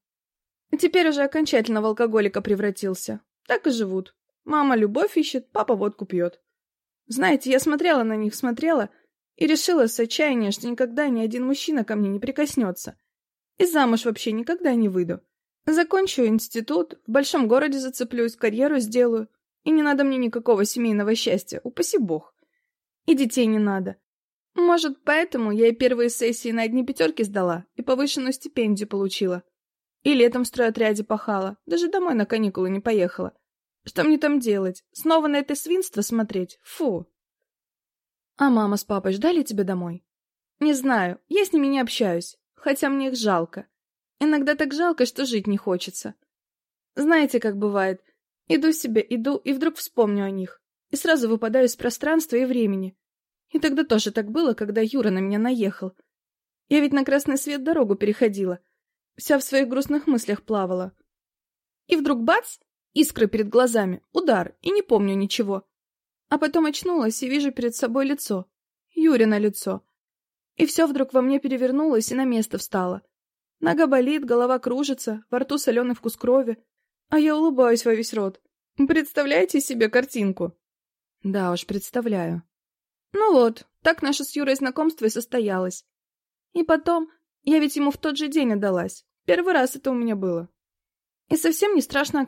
Теперь уже окончательно в алкоголика превратился. Так и живут. Мама любовь ищет, папа водку пьет. Знаете, я смотрела на них, И замуж вообще никогда не выйду. Закончу институт, в большом городе зацеплюсь, карьеру сделаю. И не надо мне никакого семейного счастья, упаси бог. И детей не надо. Может, поэтому я и первые сессии на одни пятерки сдала и повышенную стипендию получила. И летом в стройотряде пахала, даже домой на каникулы не поехала. Что мне там делать? Снова на это свинство смотреть? Фу! А мама с папой ждали тебя домой? Не знаю, я с ними не общаюсь. хотя мне их жалко. Иногда так жалко, что жить не хочется. Знаете, как бывает. Иду себе, иду, и вдруг вспомню о них. И сразу выпадаю из пространства и времени. И тогда тоже так было, когда Юра на меня наехал. Я ведь на красный свет дорогу переходила. Вся в своих грустных мыслях плавала. И вдруг бац! Искры перед глазами, удар, и не помню ничего. А потом очнулась и вижу перед собой лицо. Юрина лицо. И все вдруг во мне перевернулось и на место встало. Нога болит, голова кружится, во рту соленый вкус крови. А я улыбаюсь во весь рот. Представляете себе картинку? Да уж, представляю. Ну вот, так наше с Юрой знакомство и состоялось. И потом, я ведь ему в тот же день отдалась. Первый раз это у меня было. И совсем не страшно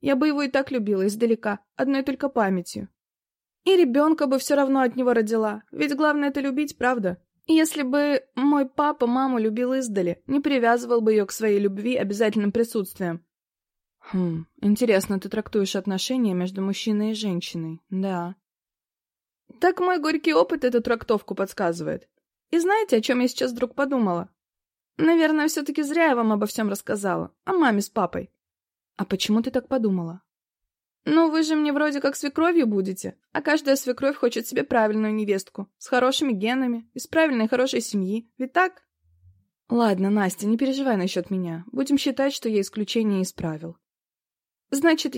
оказалось. Юра такой, такой, я его очень люблю. И вы не думайте, я вовсе не хотела, чтобы он от Лены уходил. Я бы его и так любила издалека, одной только памятью. И ребенка бы все равно от него родила, ведь главное это любить, правда? И если бы мой папа маму любил издали, не привязывал бы ее к своей любви обязательным присутствием, Хм, интересно ты трактуешь отношения между мужчиной и женщиной, да. Так мой горький опыт эту трактовку подсказывает. И знаете, о чем я сейчас вдруг подумала? Наверное, все-таки зря я вам обо всем рассказала. О маме с папой. А почему ты так подумала? Ну, вы же мне вроде как свекровью будете, а каждая свекровь хочет себе правильную невестку, с хорошими генами, из правильной хорошей семьи, ведь так? Ладно, Настя, не переживай насчет меня. Будем считать, что я исключение из правил. Значит,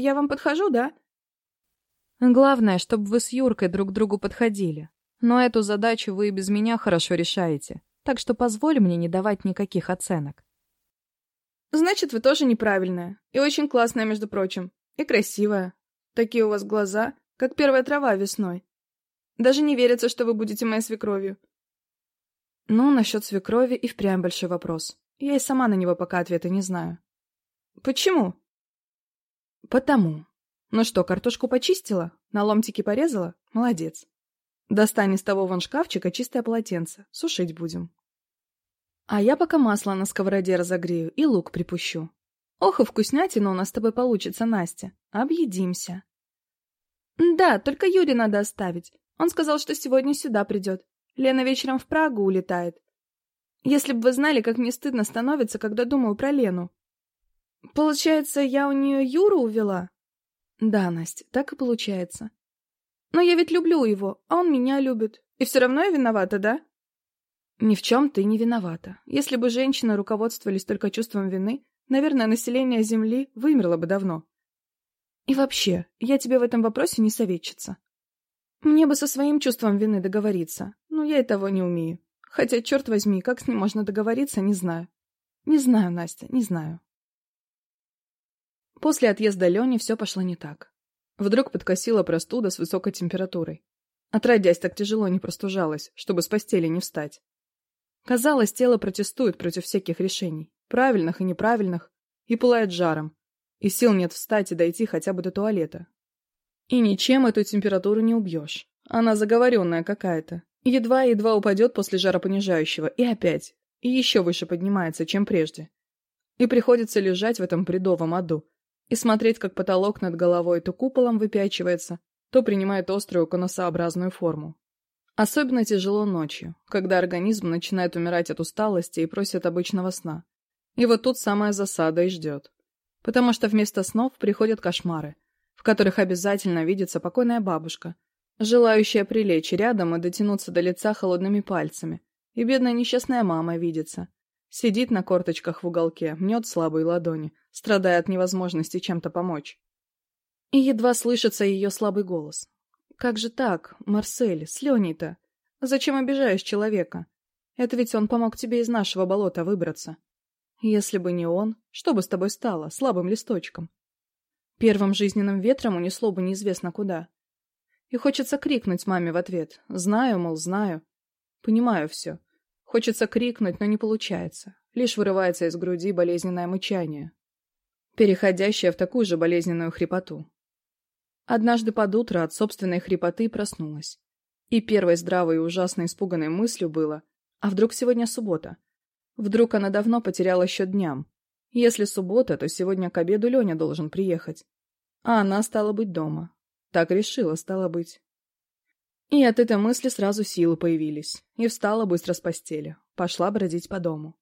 Значит, вы тоже неправильная. И очень классная, между прочим. И красивая. Такие у вас глаза, как первая трава весной. Даже не верится, что вы будете моей свекровью. Ну, насчет свекрови и впрямь большой вопрос. Я и сама на него пока ответа не знаю. Почему? Потому. Ну что, картошку почистила? На ломтики порезала? Молодец. Достань из того вон шкафчика чистое полотенце. Сушить будем. А я пока масло на сковороде разогрею и лук припущу. Ох, и вкуснятина у нас с тобой получится, Настя. Объедимся. Да, только Юре надо оставить. Он сказал, что сегодня сюда придет. Лена вечером в Прагу улетает. Если бы вы знали, как мне стыдно становится, когда думаю про Лену. Получается, я у нее Юру увела? Да, Настя, так и получается. Но я ведь люблю его, а он меня любит. И все равно я виновата, да? Ни в чем ты не виновата. Если бы женщины руководствовались только чувством вины, наверное, население Земли вымерло бы давно. И вообще, я тебе в этом вопросе не советчица. Мне бы со своим чувством вины договориться, но я и того не умею. Хотя, черт возьми, как с ним можно договориться, не знаю. Не знаю, Настя, не знаю. После отъезда Лени все пошло не так. Казалось, тело протестует против всяких решений, правильных и неправильных, и пылает жаром, и сил нет встать и дойти хотя бы до туалета. И ничем эту температуру не убьешь. Она заговоренная какая-то. Едва-едва упадет после жаропонижающего, и опять, и еще выше поднимается, чем прежде. И приходится лежать в этом бредовом аду, и смотреть, как потолок над головой то куполом выпячивается, то принимает острую конусообразную форму. Особенно тяжело ночью, когда организм начинает умирать от усталости и просит обычного сна. И вот тут самая засада и ждет. Потому что вместо снов приходят кошмары, в которых обязательно видится покойная бабушка, желающая прилечь рядом и дотянуться до лица холодными пальцами, и бедная несчастная мама видится. Сидит на корточках в уголке, мнет слабые ладони, страдая от невозможности чем-то помочь. И едва слышится ее слабый голос, как же так, Марсель, с Леней-то? Зачем обижаешь человека? Это ведь он помог тебе из нашего болота выбраться. Если бы не он, что бы с тобой стало, слабым листочком? Первым жизненным ветром унесло бы неизвестно куда. И хочется крикнуть маме в ответ. Знаю, мол, знаю. Понимаю все. Хочется крикнуть, но не получается. Лишь вырывается из груди болезненное мычание, переходящее в такую же болезненную хрипоту. Однажды под утро от собственной хрипоты проснулась. И первой здравой и ужасно испуганной мыслью было, а вдруг сегодня суббота? Вдруг она давно потеряла счет дням? Если суббота, то сегодня к обеду Леня должен приехать. А она стала быть дома. Так решила, стала быть. И от этой мысли сразу силы появились. И встала быстро с постели. Пошла бродить по дому.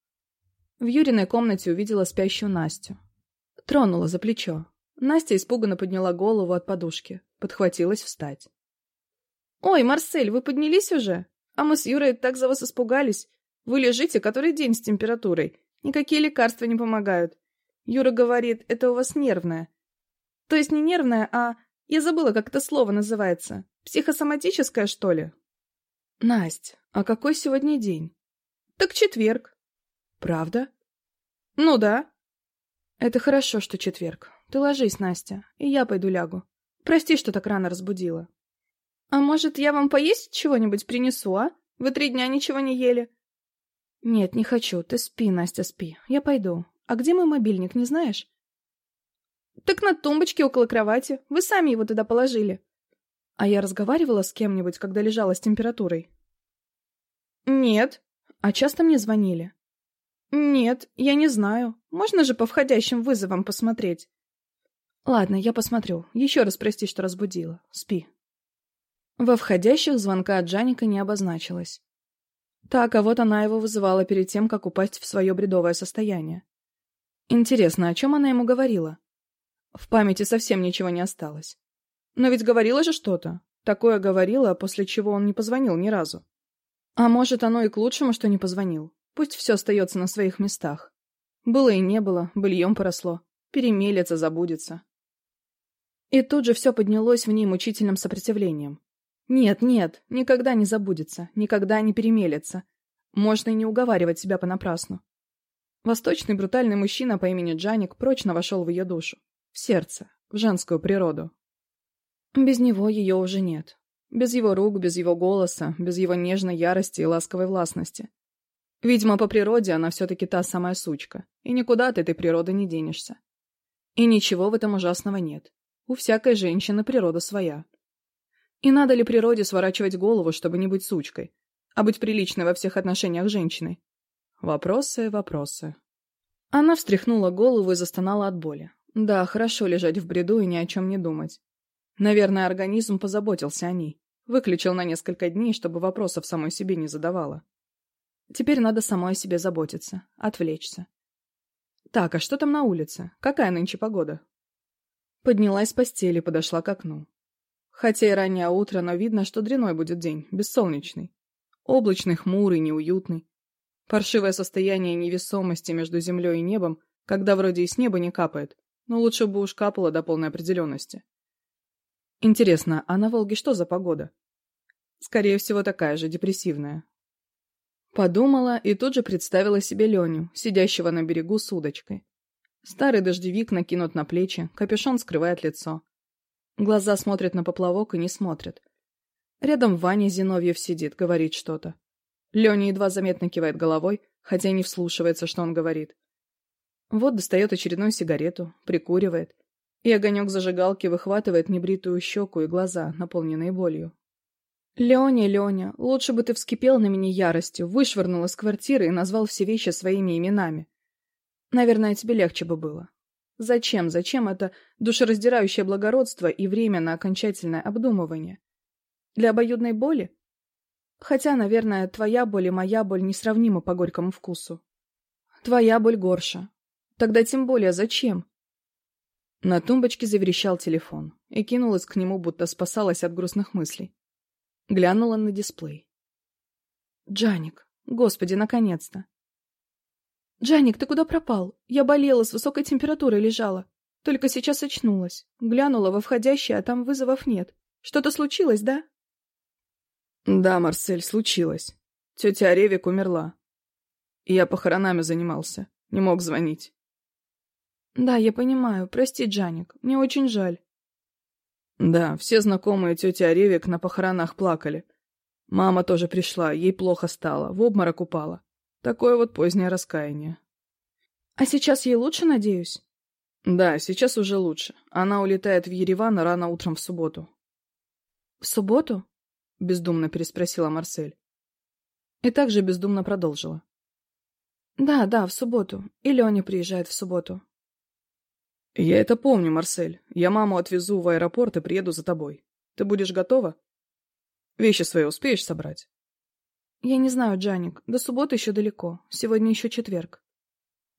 В Юриной комнате увидела спящую Настю. Тронула за плечо. Настя испуганно подняла голову от подушки, подхватилась встать. «Ой, Марсель, вы поднялись уже? А мы с Юрой так за вас испугались. Вы лежите который день с температурой. Никакие лекарства не помогают. Юра говорит, это у вас нервное. То есть не нервное, а... Я забыла, как это слово называется. Психосоматическое, что ли?» «Насть, а какой сегодня день?» «Так четверг». «Правда?» «Ну да». «Это хорошо, что четверг. Ты ложись, Настя, и я пойду лягу. Прости, что так рано разбудила. А может, я вам поесть чего-нибудь принесу, а? Вы три дня ничего не ели. Нет, не хочу. Ты спи, Настя, спи. Я пойду. А где мой мобильник, не знаешь? Так на тумбочке около кровати. Вы сами его туда положили. А я разговаривала с кем-нибудь, когда лежала с температурой? Нет. А часто мне звонили? Нет, я не знаю. Можно же по входящим вызовам посмотреть. Ладно, я посмотрю. Еще раз прости, что разбудила. Спи. Во входящих звонка от Джаника не обозначилось. Так, а вот она его вызывала перед тем, как упасть в свое бредовое состояние. Интересно, о чем она ему говорила? В памяти совсем ничего не осталось. Но ведь говорила же что-то. Такое говорила, после чего он не позвонил ни разу. А может, оно и к лучшему, что не позвонил. Пусть все остается на своих местах. Было И тут же все поднялось в ней мучительным сопротивлением. Нет, нет, никогда не забудется, никогда не перемелется. Можно и не уговаривать себя понапрасну. Восточный брутальный мужчина по имени Джаник прочно вошел в ее душу, в сердце, в женскую природу. Без него ее уже нет. Без его рук, без его голоса, без его нежной ярости и ласковой властности. Видимо, по природе она все-таки та самая сучка, и никуда от этой природы не денешься. И ничего в этом ужасного нет. У всякой женщины природа своя. И надо ли природе сворачивать голову, чтобы не быть сучкой, а быть приличной во всех отношениях женщиной? Вопросы, вопросы. Она встряхнула голову и застонала от боли. Да, хорошо лежать в бреду и ни о чем не думать. Наверное, организм позаботился о ней. Выключил на несколько дней, чтобы вопросов самой себе не задавала. Теперь надо самой о себе заботиться, отвлечься. Так, а что там на улице? Какая нынче погода? Поднялась с постели, подошла к окну. Хотя и раннее утро, но видно, что дряной будет день, бессолнечный. Облачный, хмурый, неуютный. Паршивое состояние невесомости между землей и небом, когда вроде и с неба не капает, но лучше бы уж капало до полной определенности. Интересно, а на Волге что за погода? Скорее всего, такая же, депрессивная. Подумала и тут же представила себе Леню, сидящего на берегу с удочкой. Старый дождевик, накинут на плечи, капюшон скрывает лицо. Глаза смотрят на поплавок и не смотрят. Рядом Ваня Зиновьев сидит, говорит что-то. Леня едва заметно кивает головой, хотя и не вслушивается, что он говорит. Вот достает очередную сигарету, прикуривает, и огонек зажигалки выхватывает небритую щеку и глаза, наполненные болью. «Леня, Леня, лучше бы ты вскипел на меня яростью, вышвырнул из квартиры и назвал все вещи своими именами. Наверное, тебе легче бы было. Зачем, зачем это душераздирающее благородство и время на окончательное обдумывание? Для обоюдной боли? Хотя, наверное, твоя боль и моя боль несравнимы по горькому вкусу. Твоя боль горша. Тогда тем более зачем? На тумбочке заверещал телефон и кинулась к нему, будто спасалась от грустных мыслей. Глянула на дисплей. «Джаник, господи, наконец-то!» «Джаник, ты куда пропал? Я болела, с высокой температурой лежала. Только сейчас очнулась. Глянула во входящее, а там вызовов нет. Что-то случилось, да?» «Да, Марсель, случилось. Тетя Ревик умерла. И я похоронами занимался. Не мог звонить. «Да, я понимаю. Прости, Джаник. Мне очень жаль». Да, все знакомые тети Оревик на похоронах плакали. Мама тоже пришла, ей плохо стало, в обморок упала. Такое вот позднее раскаяние. А сейчас ей лучше, надеюсь? Да, сейчас уже лучше. Она улетает в Ереван рано утром в субботу. В субботу? Бездумно переспросила Марсель. И также бездумно продолжила. Да, да, в субботу. И Леня приезжает в субботу. Я это помню, Марсель. Я маму отвезу в аэропорт и приеду за тобой. Ты будешь готова? Вещи свои успеешь собрать? «Я не знаю, Джаник. До субботы еще далеко. Сегодня еще четверг.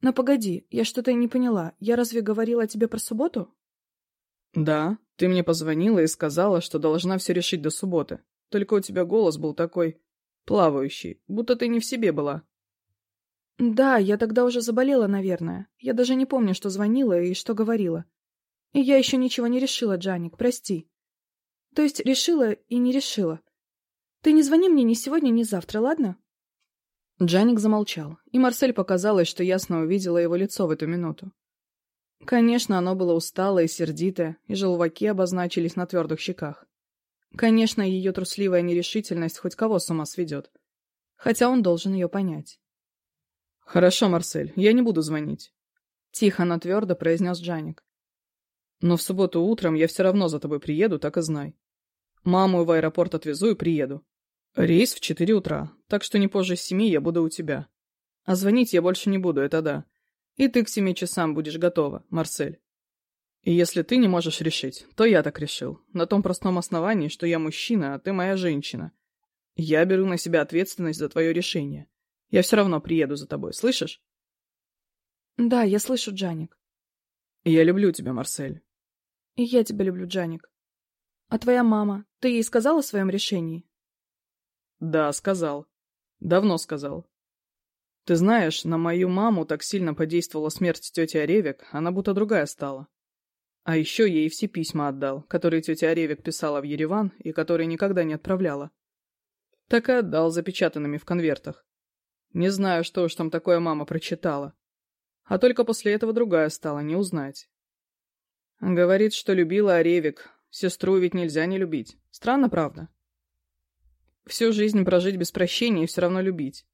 Но погоди, я что-то не поняла. Я разве говорила тебе про субботу?» «Да. Ты мне позвонила и сказала, что должна все решить до субботы. Только у тебя голос был такой... плавающий, будто ты не в себе была». Да, я тогда уже заболела, наверное. Я даже не помню, что звонила и что говорила. И я еще ничего не решила, Джаник, прости. То есть решила и не решила. Ты не звони мне ни сегодня, ни завтра, ладно? Джаник замолчал, и Марсель показалось, что ясно увидела его лицо в эту минуту. Конечно, оно было усталое и сердитое, и желваки обозначились на твердых щеках. Конечно, ее трусливая нерешительность хоть кого с ума сведет. Хотя он должен ее понять. «Хорошо, Марсель, я не буду звонить», — тихо, но твердо произнес Джаник. «Но в субботу утром я все равно за тобой приеду, так и знай. Маму в аэропорт отвезу и приеду. Рейс в четыре утра, так что не позже семи я буду у тебя. А звонить я больше не буду, это да. И ты к семи часам будешь готова, Марсель. И если ты не можешь решить, то я так решил, на том простом основании, что я мужчина, а ты моя женщина. Я беру на себя ответственность за твое решение. Я все равно приеду за тобой, слышишь? Да, я слышу, Джаник. Я люблю тебя, Марсель. И я тебя люблю, Джаник. А твоя мама, ты ей сказала о своем решении? Да, сказал. Давно сказал. Ты знаешь, на мою маму так сильно подействовала смерть тети Оревик, она будто другая стала. А еще ей все письма отдал, которые тетя Оревик писала в Ереван и которые никогда не отправляла. Так и отдал запечатанными в конвертах. Не знаю, что Всю жизнь прожить без прощения и все равно любить.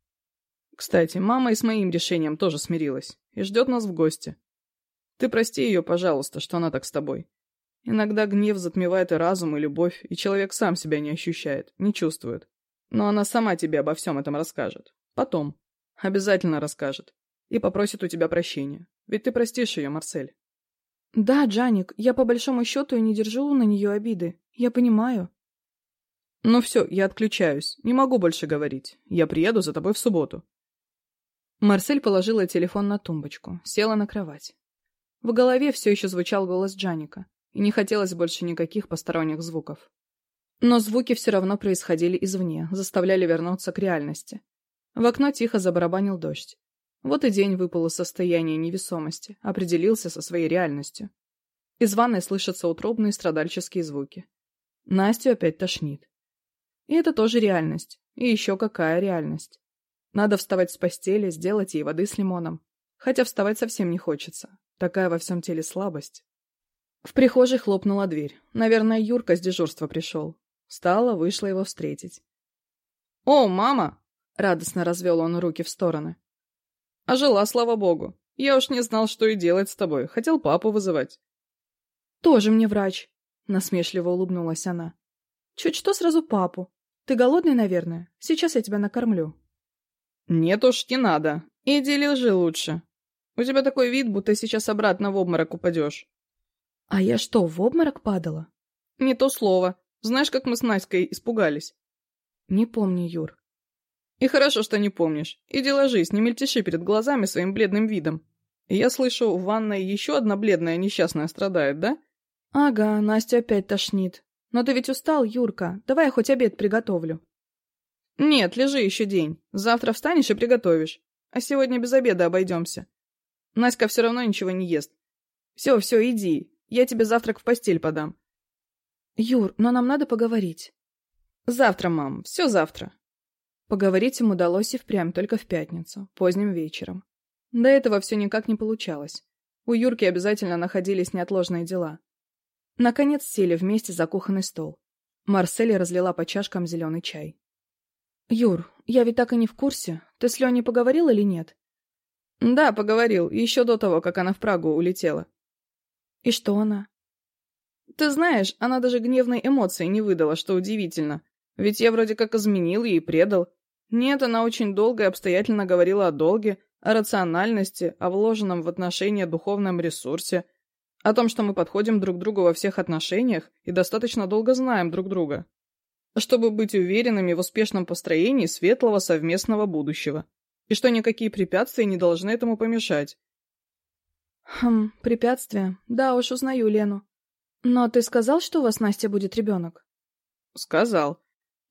Кстати, мама и с моим решением тоже смирилась и ждет нас в гости. Ты прости ее, пожалуйста, что она так с тобой. Иногда гнев затмевает и разум, и любовь, и человек сам себя не ощущает, не чувствует. Но она сама тебе обо всем этом расскажет. Потом. Обязательно расскажет. И попросит у тебя прощения. Ведь ты простишь ее, Марсель. Да, Джаник, я по большому счету и не держу на нее обиды. Я понимаю. Ну все, я отключаюсь. Не могу больше говорить. Я приеду за тобой в субботу. Марсель положила телефон на тумбочку, села на кровать. В голове все еще звучал голос Джаника, и не хотелось больше никаких посторонних звуков. Но звуки все равно происходили извне, заставляли вернуться к реальности. В окно тихо забарабанил дождь. Вот и день выпал из состояния невесомости, определился со своей реальностью. Из ванной слышатся утробные страдальческие звуки. Настю опять тошнит. И это тоже реальность. И еще какая реальность. Надо вставать с постели, сделать ей воды с лимоном. Хотя вставать совсем не хочется. Такая во всем теле слабость. В прихожей хлопнула дверь. Наверное, Юрка с дежурства пришел. Встала, вышла его встретить. «О, мама!» — радостно развел он руки в стороны. «А жила, слава богу. Я уж не знал, что и делать с тобой. Хотел папу вызывать». «Тоже мне врач», — насмешливо улыбнулась она. «Чуть что сразу папу. Ты голодный, наверное? Сейчас я тебя накормлю. Нет уж, не надо. Иди лежи лучше. У тебя такой вид, будто сейчас обратно в обморок упадешь. А я что, в обморок падала? Не то слово. Знаешь, как мы с Наськой испугались? Не помню, Юр. И хорошо, что не помнишь. Иди ложись, не мельтеши перед глазами своим бледным видом. Я слышу, в ванной еще одна бледная несчастная страдает, да? Ага, Настя опять тошнит но ты ведь устал, Юрка. Давай я хоть обед приготовлю. Нет, лежи еще день. Завтра встанешь и приготовишь. А сегодня без обеда обойдемся. Наська все равно ничего не ест. Все, все, иди. Я тебе завтрак в постель подам. Юр, но нам надо поговорить. Завтра, мам, все завтра. Поговорить им удалось и впрямь только в пятницу, поздним вечером. До этого все никак не получалось. У Юрки обязательно находились неотложные дела. Наконец сели вместе за кухонный стол. Марсель разлила по чашкам зеленый чай. «Юр, я ведь так и не в курсе. Ты с Леней поговорил или нет?» «Да, поговорил, еще до того, как она в Прагу улетела». «И что она?» «Ты знаешь, она даже гневной эмоции не выдала, что удивительно. Ведь я вроде как изменил ей и предал. Нет, она очень долго и обстоятельно говорила о долге, о о том, что мы подходим друг к другу во всех отношениях и достаточно долго знаем друг друга, чтобы быть уверенными в успешном построении светлого совместного будущего, и что никакие препятствия не должны этому помешать. Хм, препятствия. Да уж, узнаю Лену. Но ты сказал, что у вас Настя будет ребенок? Сказал.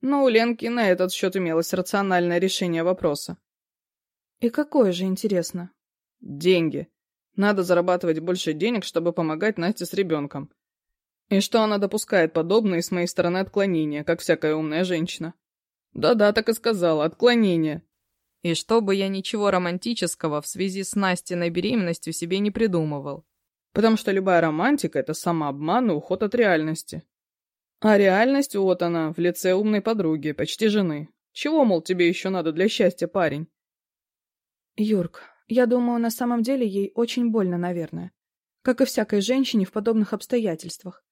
Но у Ленки на этот счет имелось рациональное решение вопроса. И какое же, интересно? Деньги. Надо зарабатывать больше денег, чтобы помогать Насте с ребенком. И что она допускает подобное с моей стороны отклонения, как всякая умная женщина. Да-да, так и сказала, отклонение. И чтобы я ничего романтического в связи с Настиной беременностью себе не придумывал. Потому что любая романтика – это самообман и уход от реальности. А реальность вот она, в лице умной подруги, почти жены. Чего, мол, тебе еще надо для счастья, парень? Юрк, я думаю, на самом деле ей очень больно, наверное. Как и всякой женщине в подобных обстоятельствах.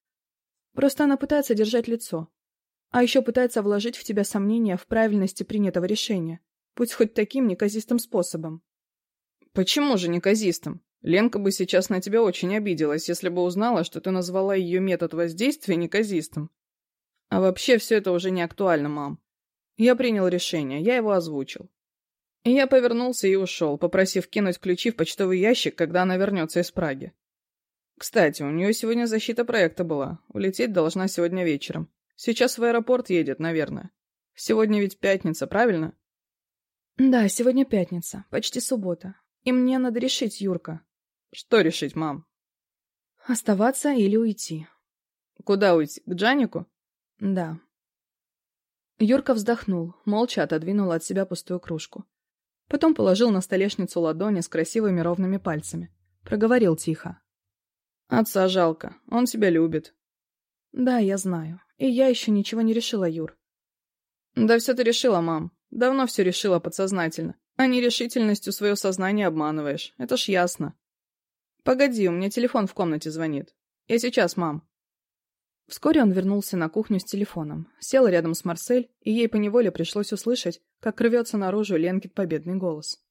Просто она пытается держать лицо. А еще пытается вложить в тебя сомнения в правильности принятого решения, пусть хоть таким неказистым способом. Почему же неказистым? Ленка бы сейчас на тебя очень обиделась, если бы узнала, что ты назвала ее метод воздействия неказистым. А вообще все это уже не актуально, мам. Я принял решение, Я повернулся и ушел, попросив кинуть ключи в почтовый ящик, когда она вернется из Праги. Кстати, у нее сегодня защита проекта была. Улететь должна сегодня вечером. Сейчас в аэропорт едет, наверное. Сегодня ведь пятница, правильно? Да, сегодня пятница, почти суббота. И мне надо решить, Юрка. Что решить, мам? Оставаться или уйти. Куда уйти? К Джанику? Да. Юрка вздохнул, молча отодвинул от себя пустую кружку. Потом положил на столешницу ладони с красивыми ровными пальцами. Проговорил тихо. Отца жалко, он тебя любит. Да, я знаю. И я еще ничего не решила, Юр. Да все ты решила, мам. Давно все решила подсознательно. А нерешительностью свое сознание обманываешь. Это ж ясно. Погоди, у меня телефон в комнате звонит. Я сейчас, мам. Вскоре он вернулся на кухню с телефоном, сел рядом с Марсель, и ей поневоле пришлось услышать, как рвется наружу Ленкин победный голос.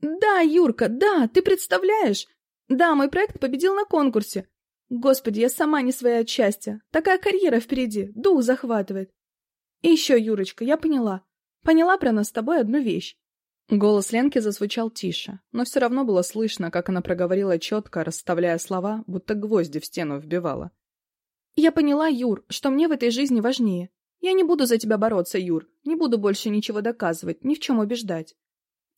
«Да, Юрка, да, ты представляешь! Да, мой проект победил на конкурсе! Господи, я сама не своя от Такая карьера впереди, дух захватывает! И еще, Юрочка, я поняла. Поняла про нас с тобой одну вещь. Голос Ленки зазвучал тише, но все равно было слышно, как она проговорила четко, расставляя слова, будто гвозди в стену вбивала. Я поняла, Юр, что мне в этой жизни важнее. Я не буду за тебя бороться, Юр. Не буду больше ничего доказывать, ни в чем убеждать.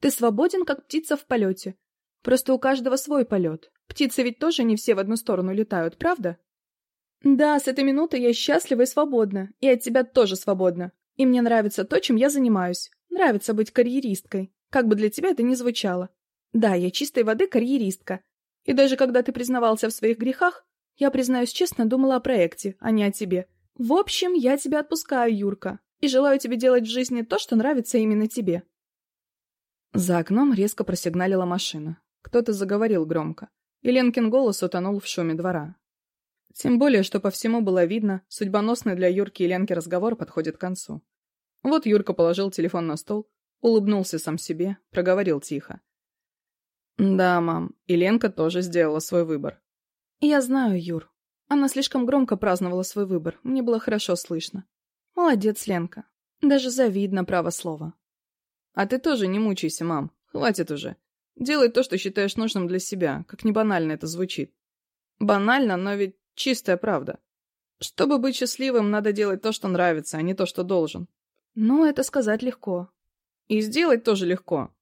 Ты свободен, как птица в полете. Просто у каждого свой полет. Птицы ведь тоже не все в одну сторону летают, правда? Да, с этой минуты я счастлива и свободна. И от тебя тоже свободна. И мне нравится то, чем я занимаюсь. Нравится быть карьеристкой. Как бы для тебя это ни звучало. Да, я чистой воды карьеристка. И даже когда ты признавался в своих грехах, я, признаюсь честно, думала о проекте, а не о тебе. В общем, я тебя отпускаю, Юрка, и желаю тебе делать в жизни то, что нравится именно тебе». За окном резко просигналила машина. Кто-то заговорил громко, и Ленкин голос утонул в шуме двора. Тем более, что по всему было видно, судьбоносный для Юрки и Ленки разговор подходит к концу. Вот Юрка положил телефон на стол, улыбнулся сам себе, проговорил тихо. «Да, мам, и Ленка тоже сделала свой выбор. «Я знаю, Юр. Она слишком громко праздновала свой выбор, мне было хорошо слышно. Молодец, Ленка. Даже завидно, право слово». «А ты тоже не мучайся, мам. Хватит уже. Делай то, что считаешь нужным для себя, как не банально это звучит. Банально, но ведь чистая правда. Чтобы быть счастливым, надо делать то, что нравится, а не то, что должен». «Ну, это сказать легко. И сделать тоже легко.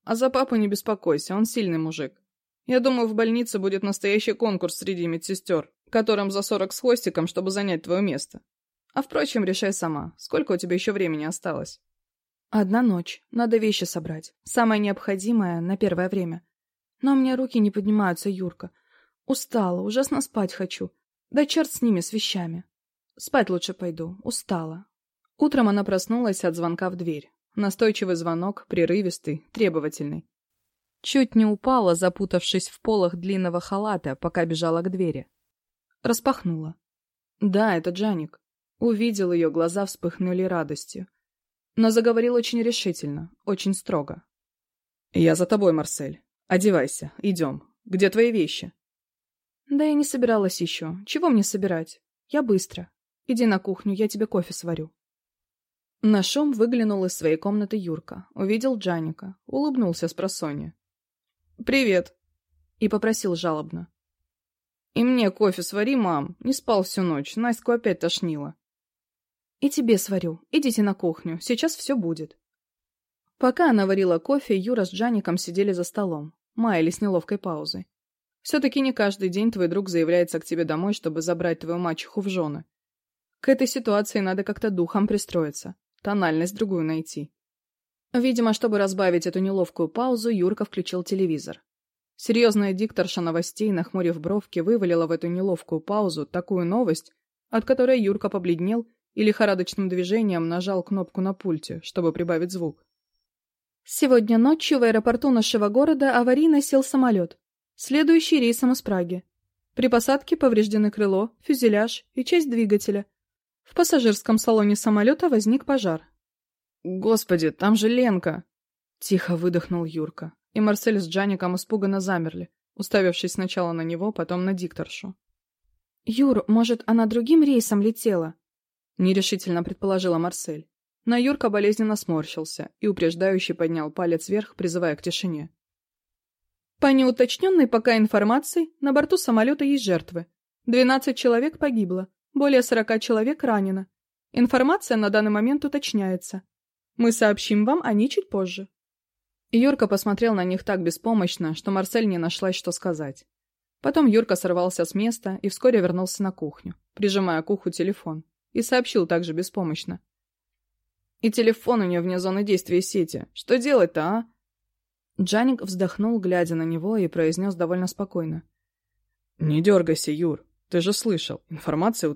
Я думаю, в больнице будет настоящий конкурс среди медсестер, которым за сорок с хвостиком, чтобы занять твое место. А впрочем, решай сама, сколько у тебя еще времени осталось? Одна ночь, надо вещи собрать, самое необходимое на первое время. Но у меня руки не поднимаются, Юрка. Устала, ужасно спать хочу. Да черт с ними, с вещами. Спать лучше пойду, устала. Утром она проснулась от звонка в дверь. Настойчивый звонок, прерывистый, требовательный. Чуть не упала, запутавшись в полах длинного халата, пока бежала к двери. Распахнула. Да, это Джаник. Увидел ее, глаза вспыхнули радостью. Но заговорил очень решительно, очень строго. «Я за тобой, Марсель. Одевайся, идем. Где твои вещи?» «Да я не собиралась еще. Чего мне собирать? Я быстро. Иди на кухню, я тебе кофе сварю». На шум выглянул из своей комнаты Юрка, увидел Джаника, улыбнулся с просонья. «Привет!» и попросил жалобно. «И мне кофе свари, мам. Не спал всю ночь, Настю опять тошнило». «И тебе сварю. Идите на кухню, сейчас все будет». Пока она варила кофе, Юра с Джаником сидели за столом, маялись неловкой паузой. Все-таки не каждый день твой друг заявляется к тебе домой, чтобы забрать твою мачеху в жены. К этой ситуации надо как-то духом пристроиться. Тональность другую найти. Видимо, чтобы разбавить эту неловкую паузу, Юрка включил телевизор. Серьезная дикторша новостей, нахмурив бровки, вывалила в эту неловкую паузу такую новость, от которой Юрка побледнел и лихорадочным движением нажал кнопку на пульте, чтобы прибавить звук. Сегодня ночью в аэропорту нашего города аварийно сел самолет, следующий рейсом из Праги. При посадке повреждены крыло, фюзеляж и часть двигателя. В пассажирском салоне самолета возник пожар, Господи, там же Ленка!» Тихо выдохнул Юрка, и Марсель с Джаником испуганно замерли, уставившись сначала на него, потом на дикторшу. «Юр, может, она другим рейсом летела?» Нерешительно предположила Марсель. Но Юрка болезненно сморщился и упреждающе поднял палец вверх, призывая к тишине. По неуточненной пока информации, на борту самолета есть жертвы. Двенадцать человек погибло, более сорока человек ранено. Информация на данный момент уточняется. Мы сообщим вам о ней чуть позже. Юрка посмотрел на них так беспомощно, что Марсель не нашлась, что сказать. Потом Юрка сорвался с места и вскоре вернулся на кухню, прижимая к уху телефон, и сообщил также беспомощно. «И телефон у нее вне зоны действия сети. Что делать-то, а?» Джаник вздохнул, глядя на него, и произнес довольно спокойно. «Не дергайся, Юр. Ты же слышал, информация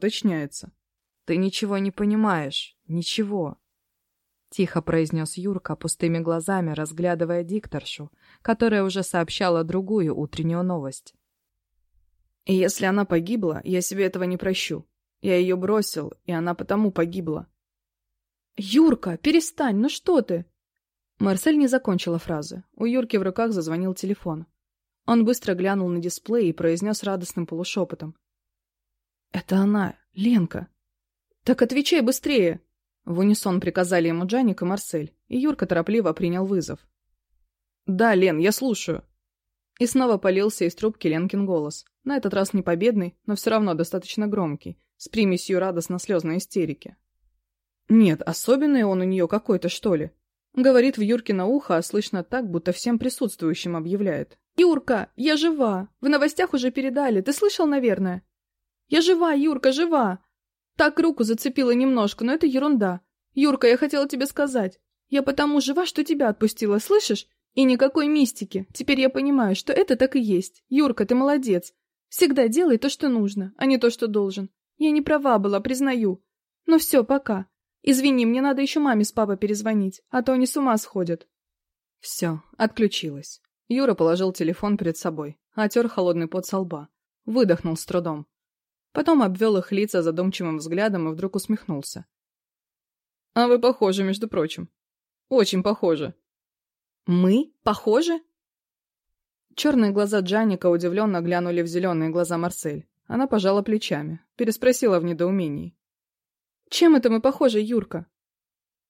Тихо произнес Юрка пустыми глазами, разглядывая дикторшу, которая уже сообщала другую утреннюю новость. И «Если она погибла, я себе этого не прощу. Я ее бросил, и она потому погибла». «Юрка, перестань, ну что ты?» Марсель не закончила фразы. У Юрки в руках зазвонил телефон. Он быстро глянул на дисплей и произнес радостным полушепотом. «Это она, Ленка!» «Так отвечай быстрее!» В унисон приказали ему Джаник и Марсель, и Юрка торопливо принял вызов. «Да, Лен, я слушаю». И снова полился из трубки Ленкин голос. На этот раз не победный, но все равно достаточно громкий, с примесью радостно-слезной истерики. Нет, особенный он у нее какой-то, что ли. Говорит в Юрке на ухо, а слышно так, будто всем присутствующим объявляет. «Юрка, я жива! В новостях уже передали, ты слышал, наверное?» «Я жива, Юрка, жива!» Так руку зацепила немножко, но это ерунда. Юрка, я хотела тебе сказать. Я потому жива, что тебя отпустила, слышишь? И никакой мистики. Теперь я понимаю, что это так и есть. Юрка, ты молодец. Всегда делай то, что нужно, а не то, что должен. Я не права была, признаю. Но ну все, пока. Извини, мне надо еще маме с папой перезвонить, а то они с ума сходят. Все, отключилась. Юра положил телефон перед собой, отер холодный пот со лба. Выдохнул с трудом. Потом обвел их лица задумчивым взглядом и вдруг усмехнулся. «А вы похожи, между прочим. Очень похожи». «Мы? Похожи?» Черные глаза Джаника удивленно глянули в зеленые глаза Марсель. Она пожала плечами, переспросила в недоумении. «Чем это мы похожи, Юрка?»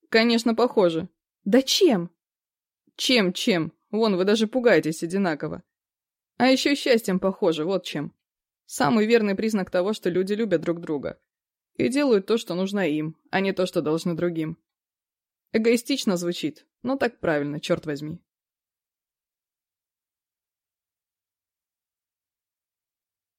«Конечно, похожи». «Да чем?» «Чем-чем? Вон, вы даже пугаетесь одинаково. А еще счастьем похожи, вот чем. Самый верный признак того, что люди любят друг друга. И делают то, что нужно им, а не то, что должно другим. Эгоистично звучит, но так правильно, черт возьми.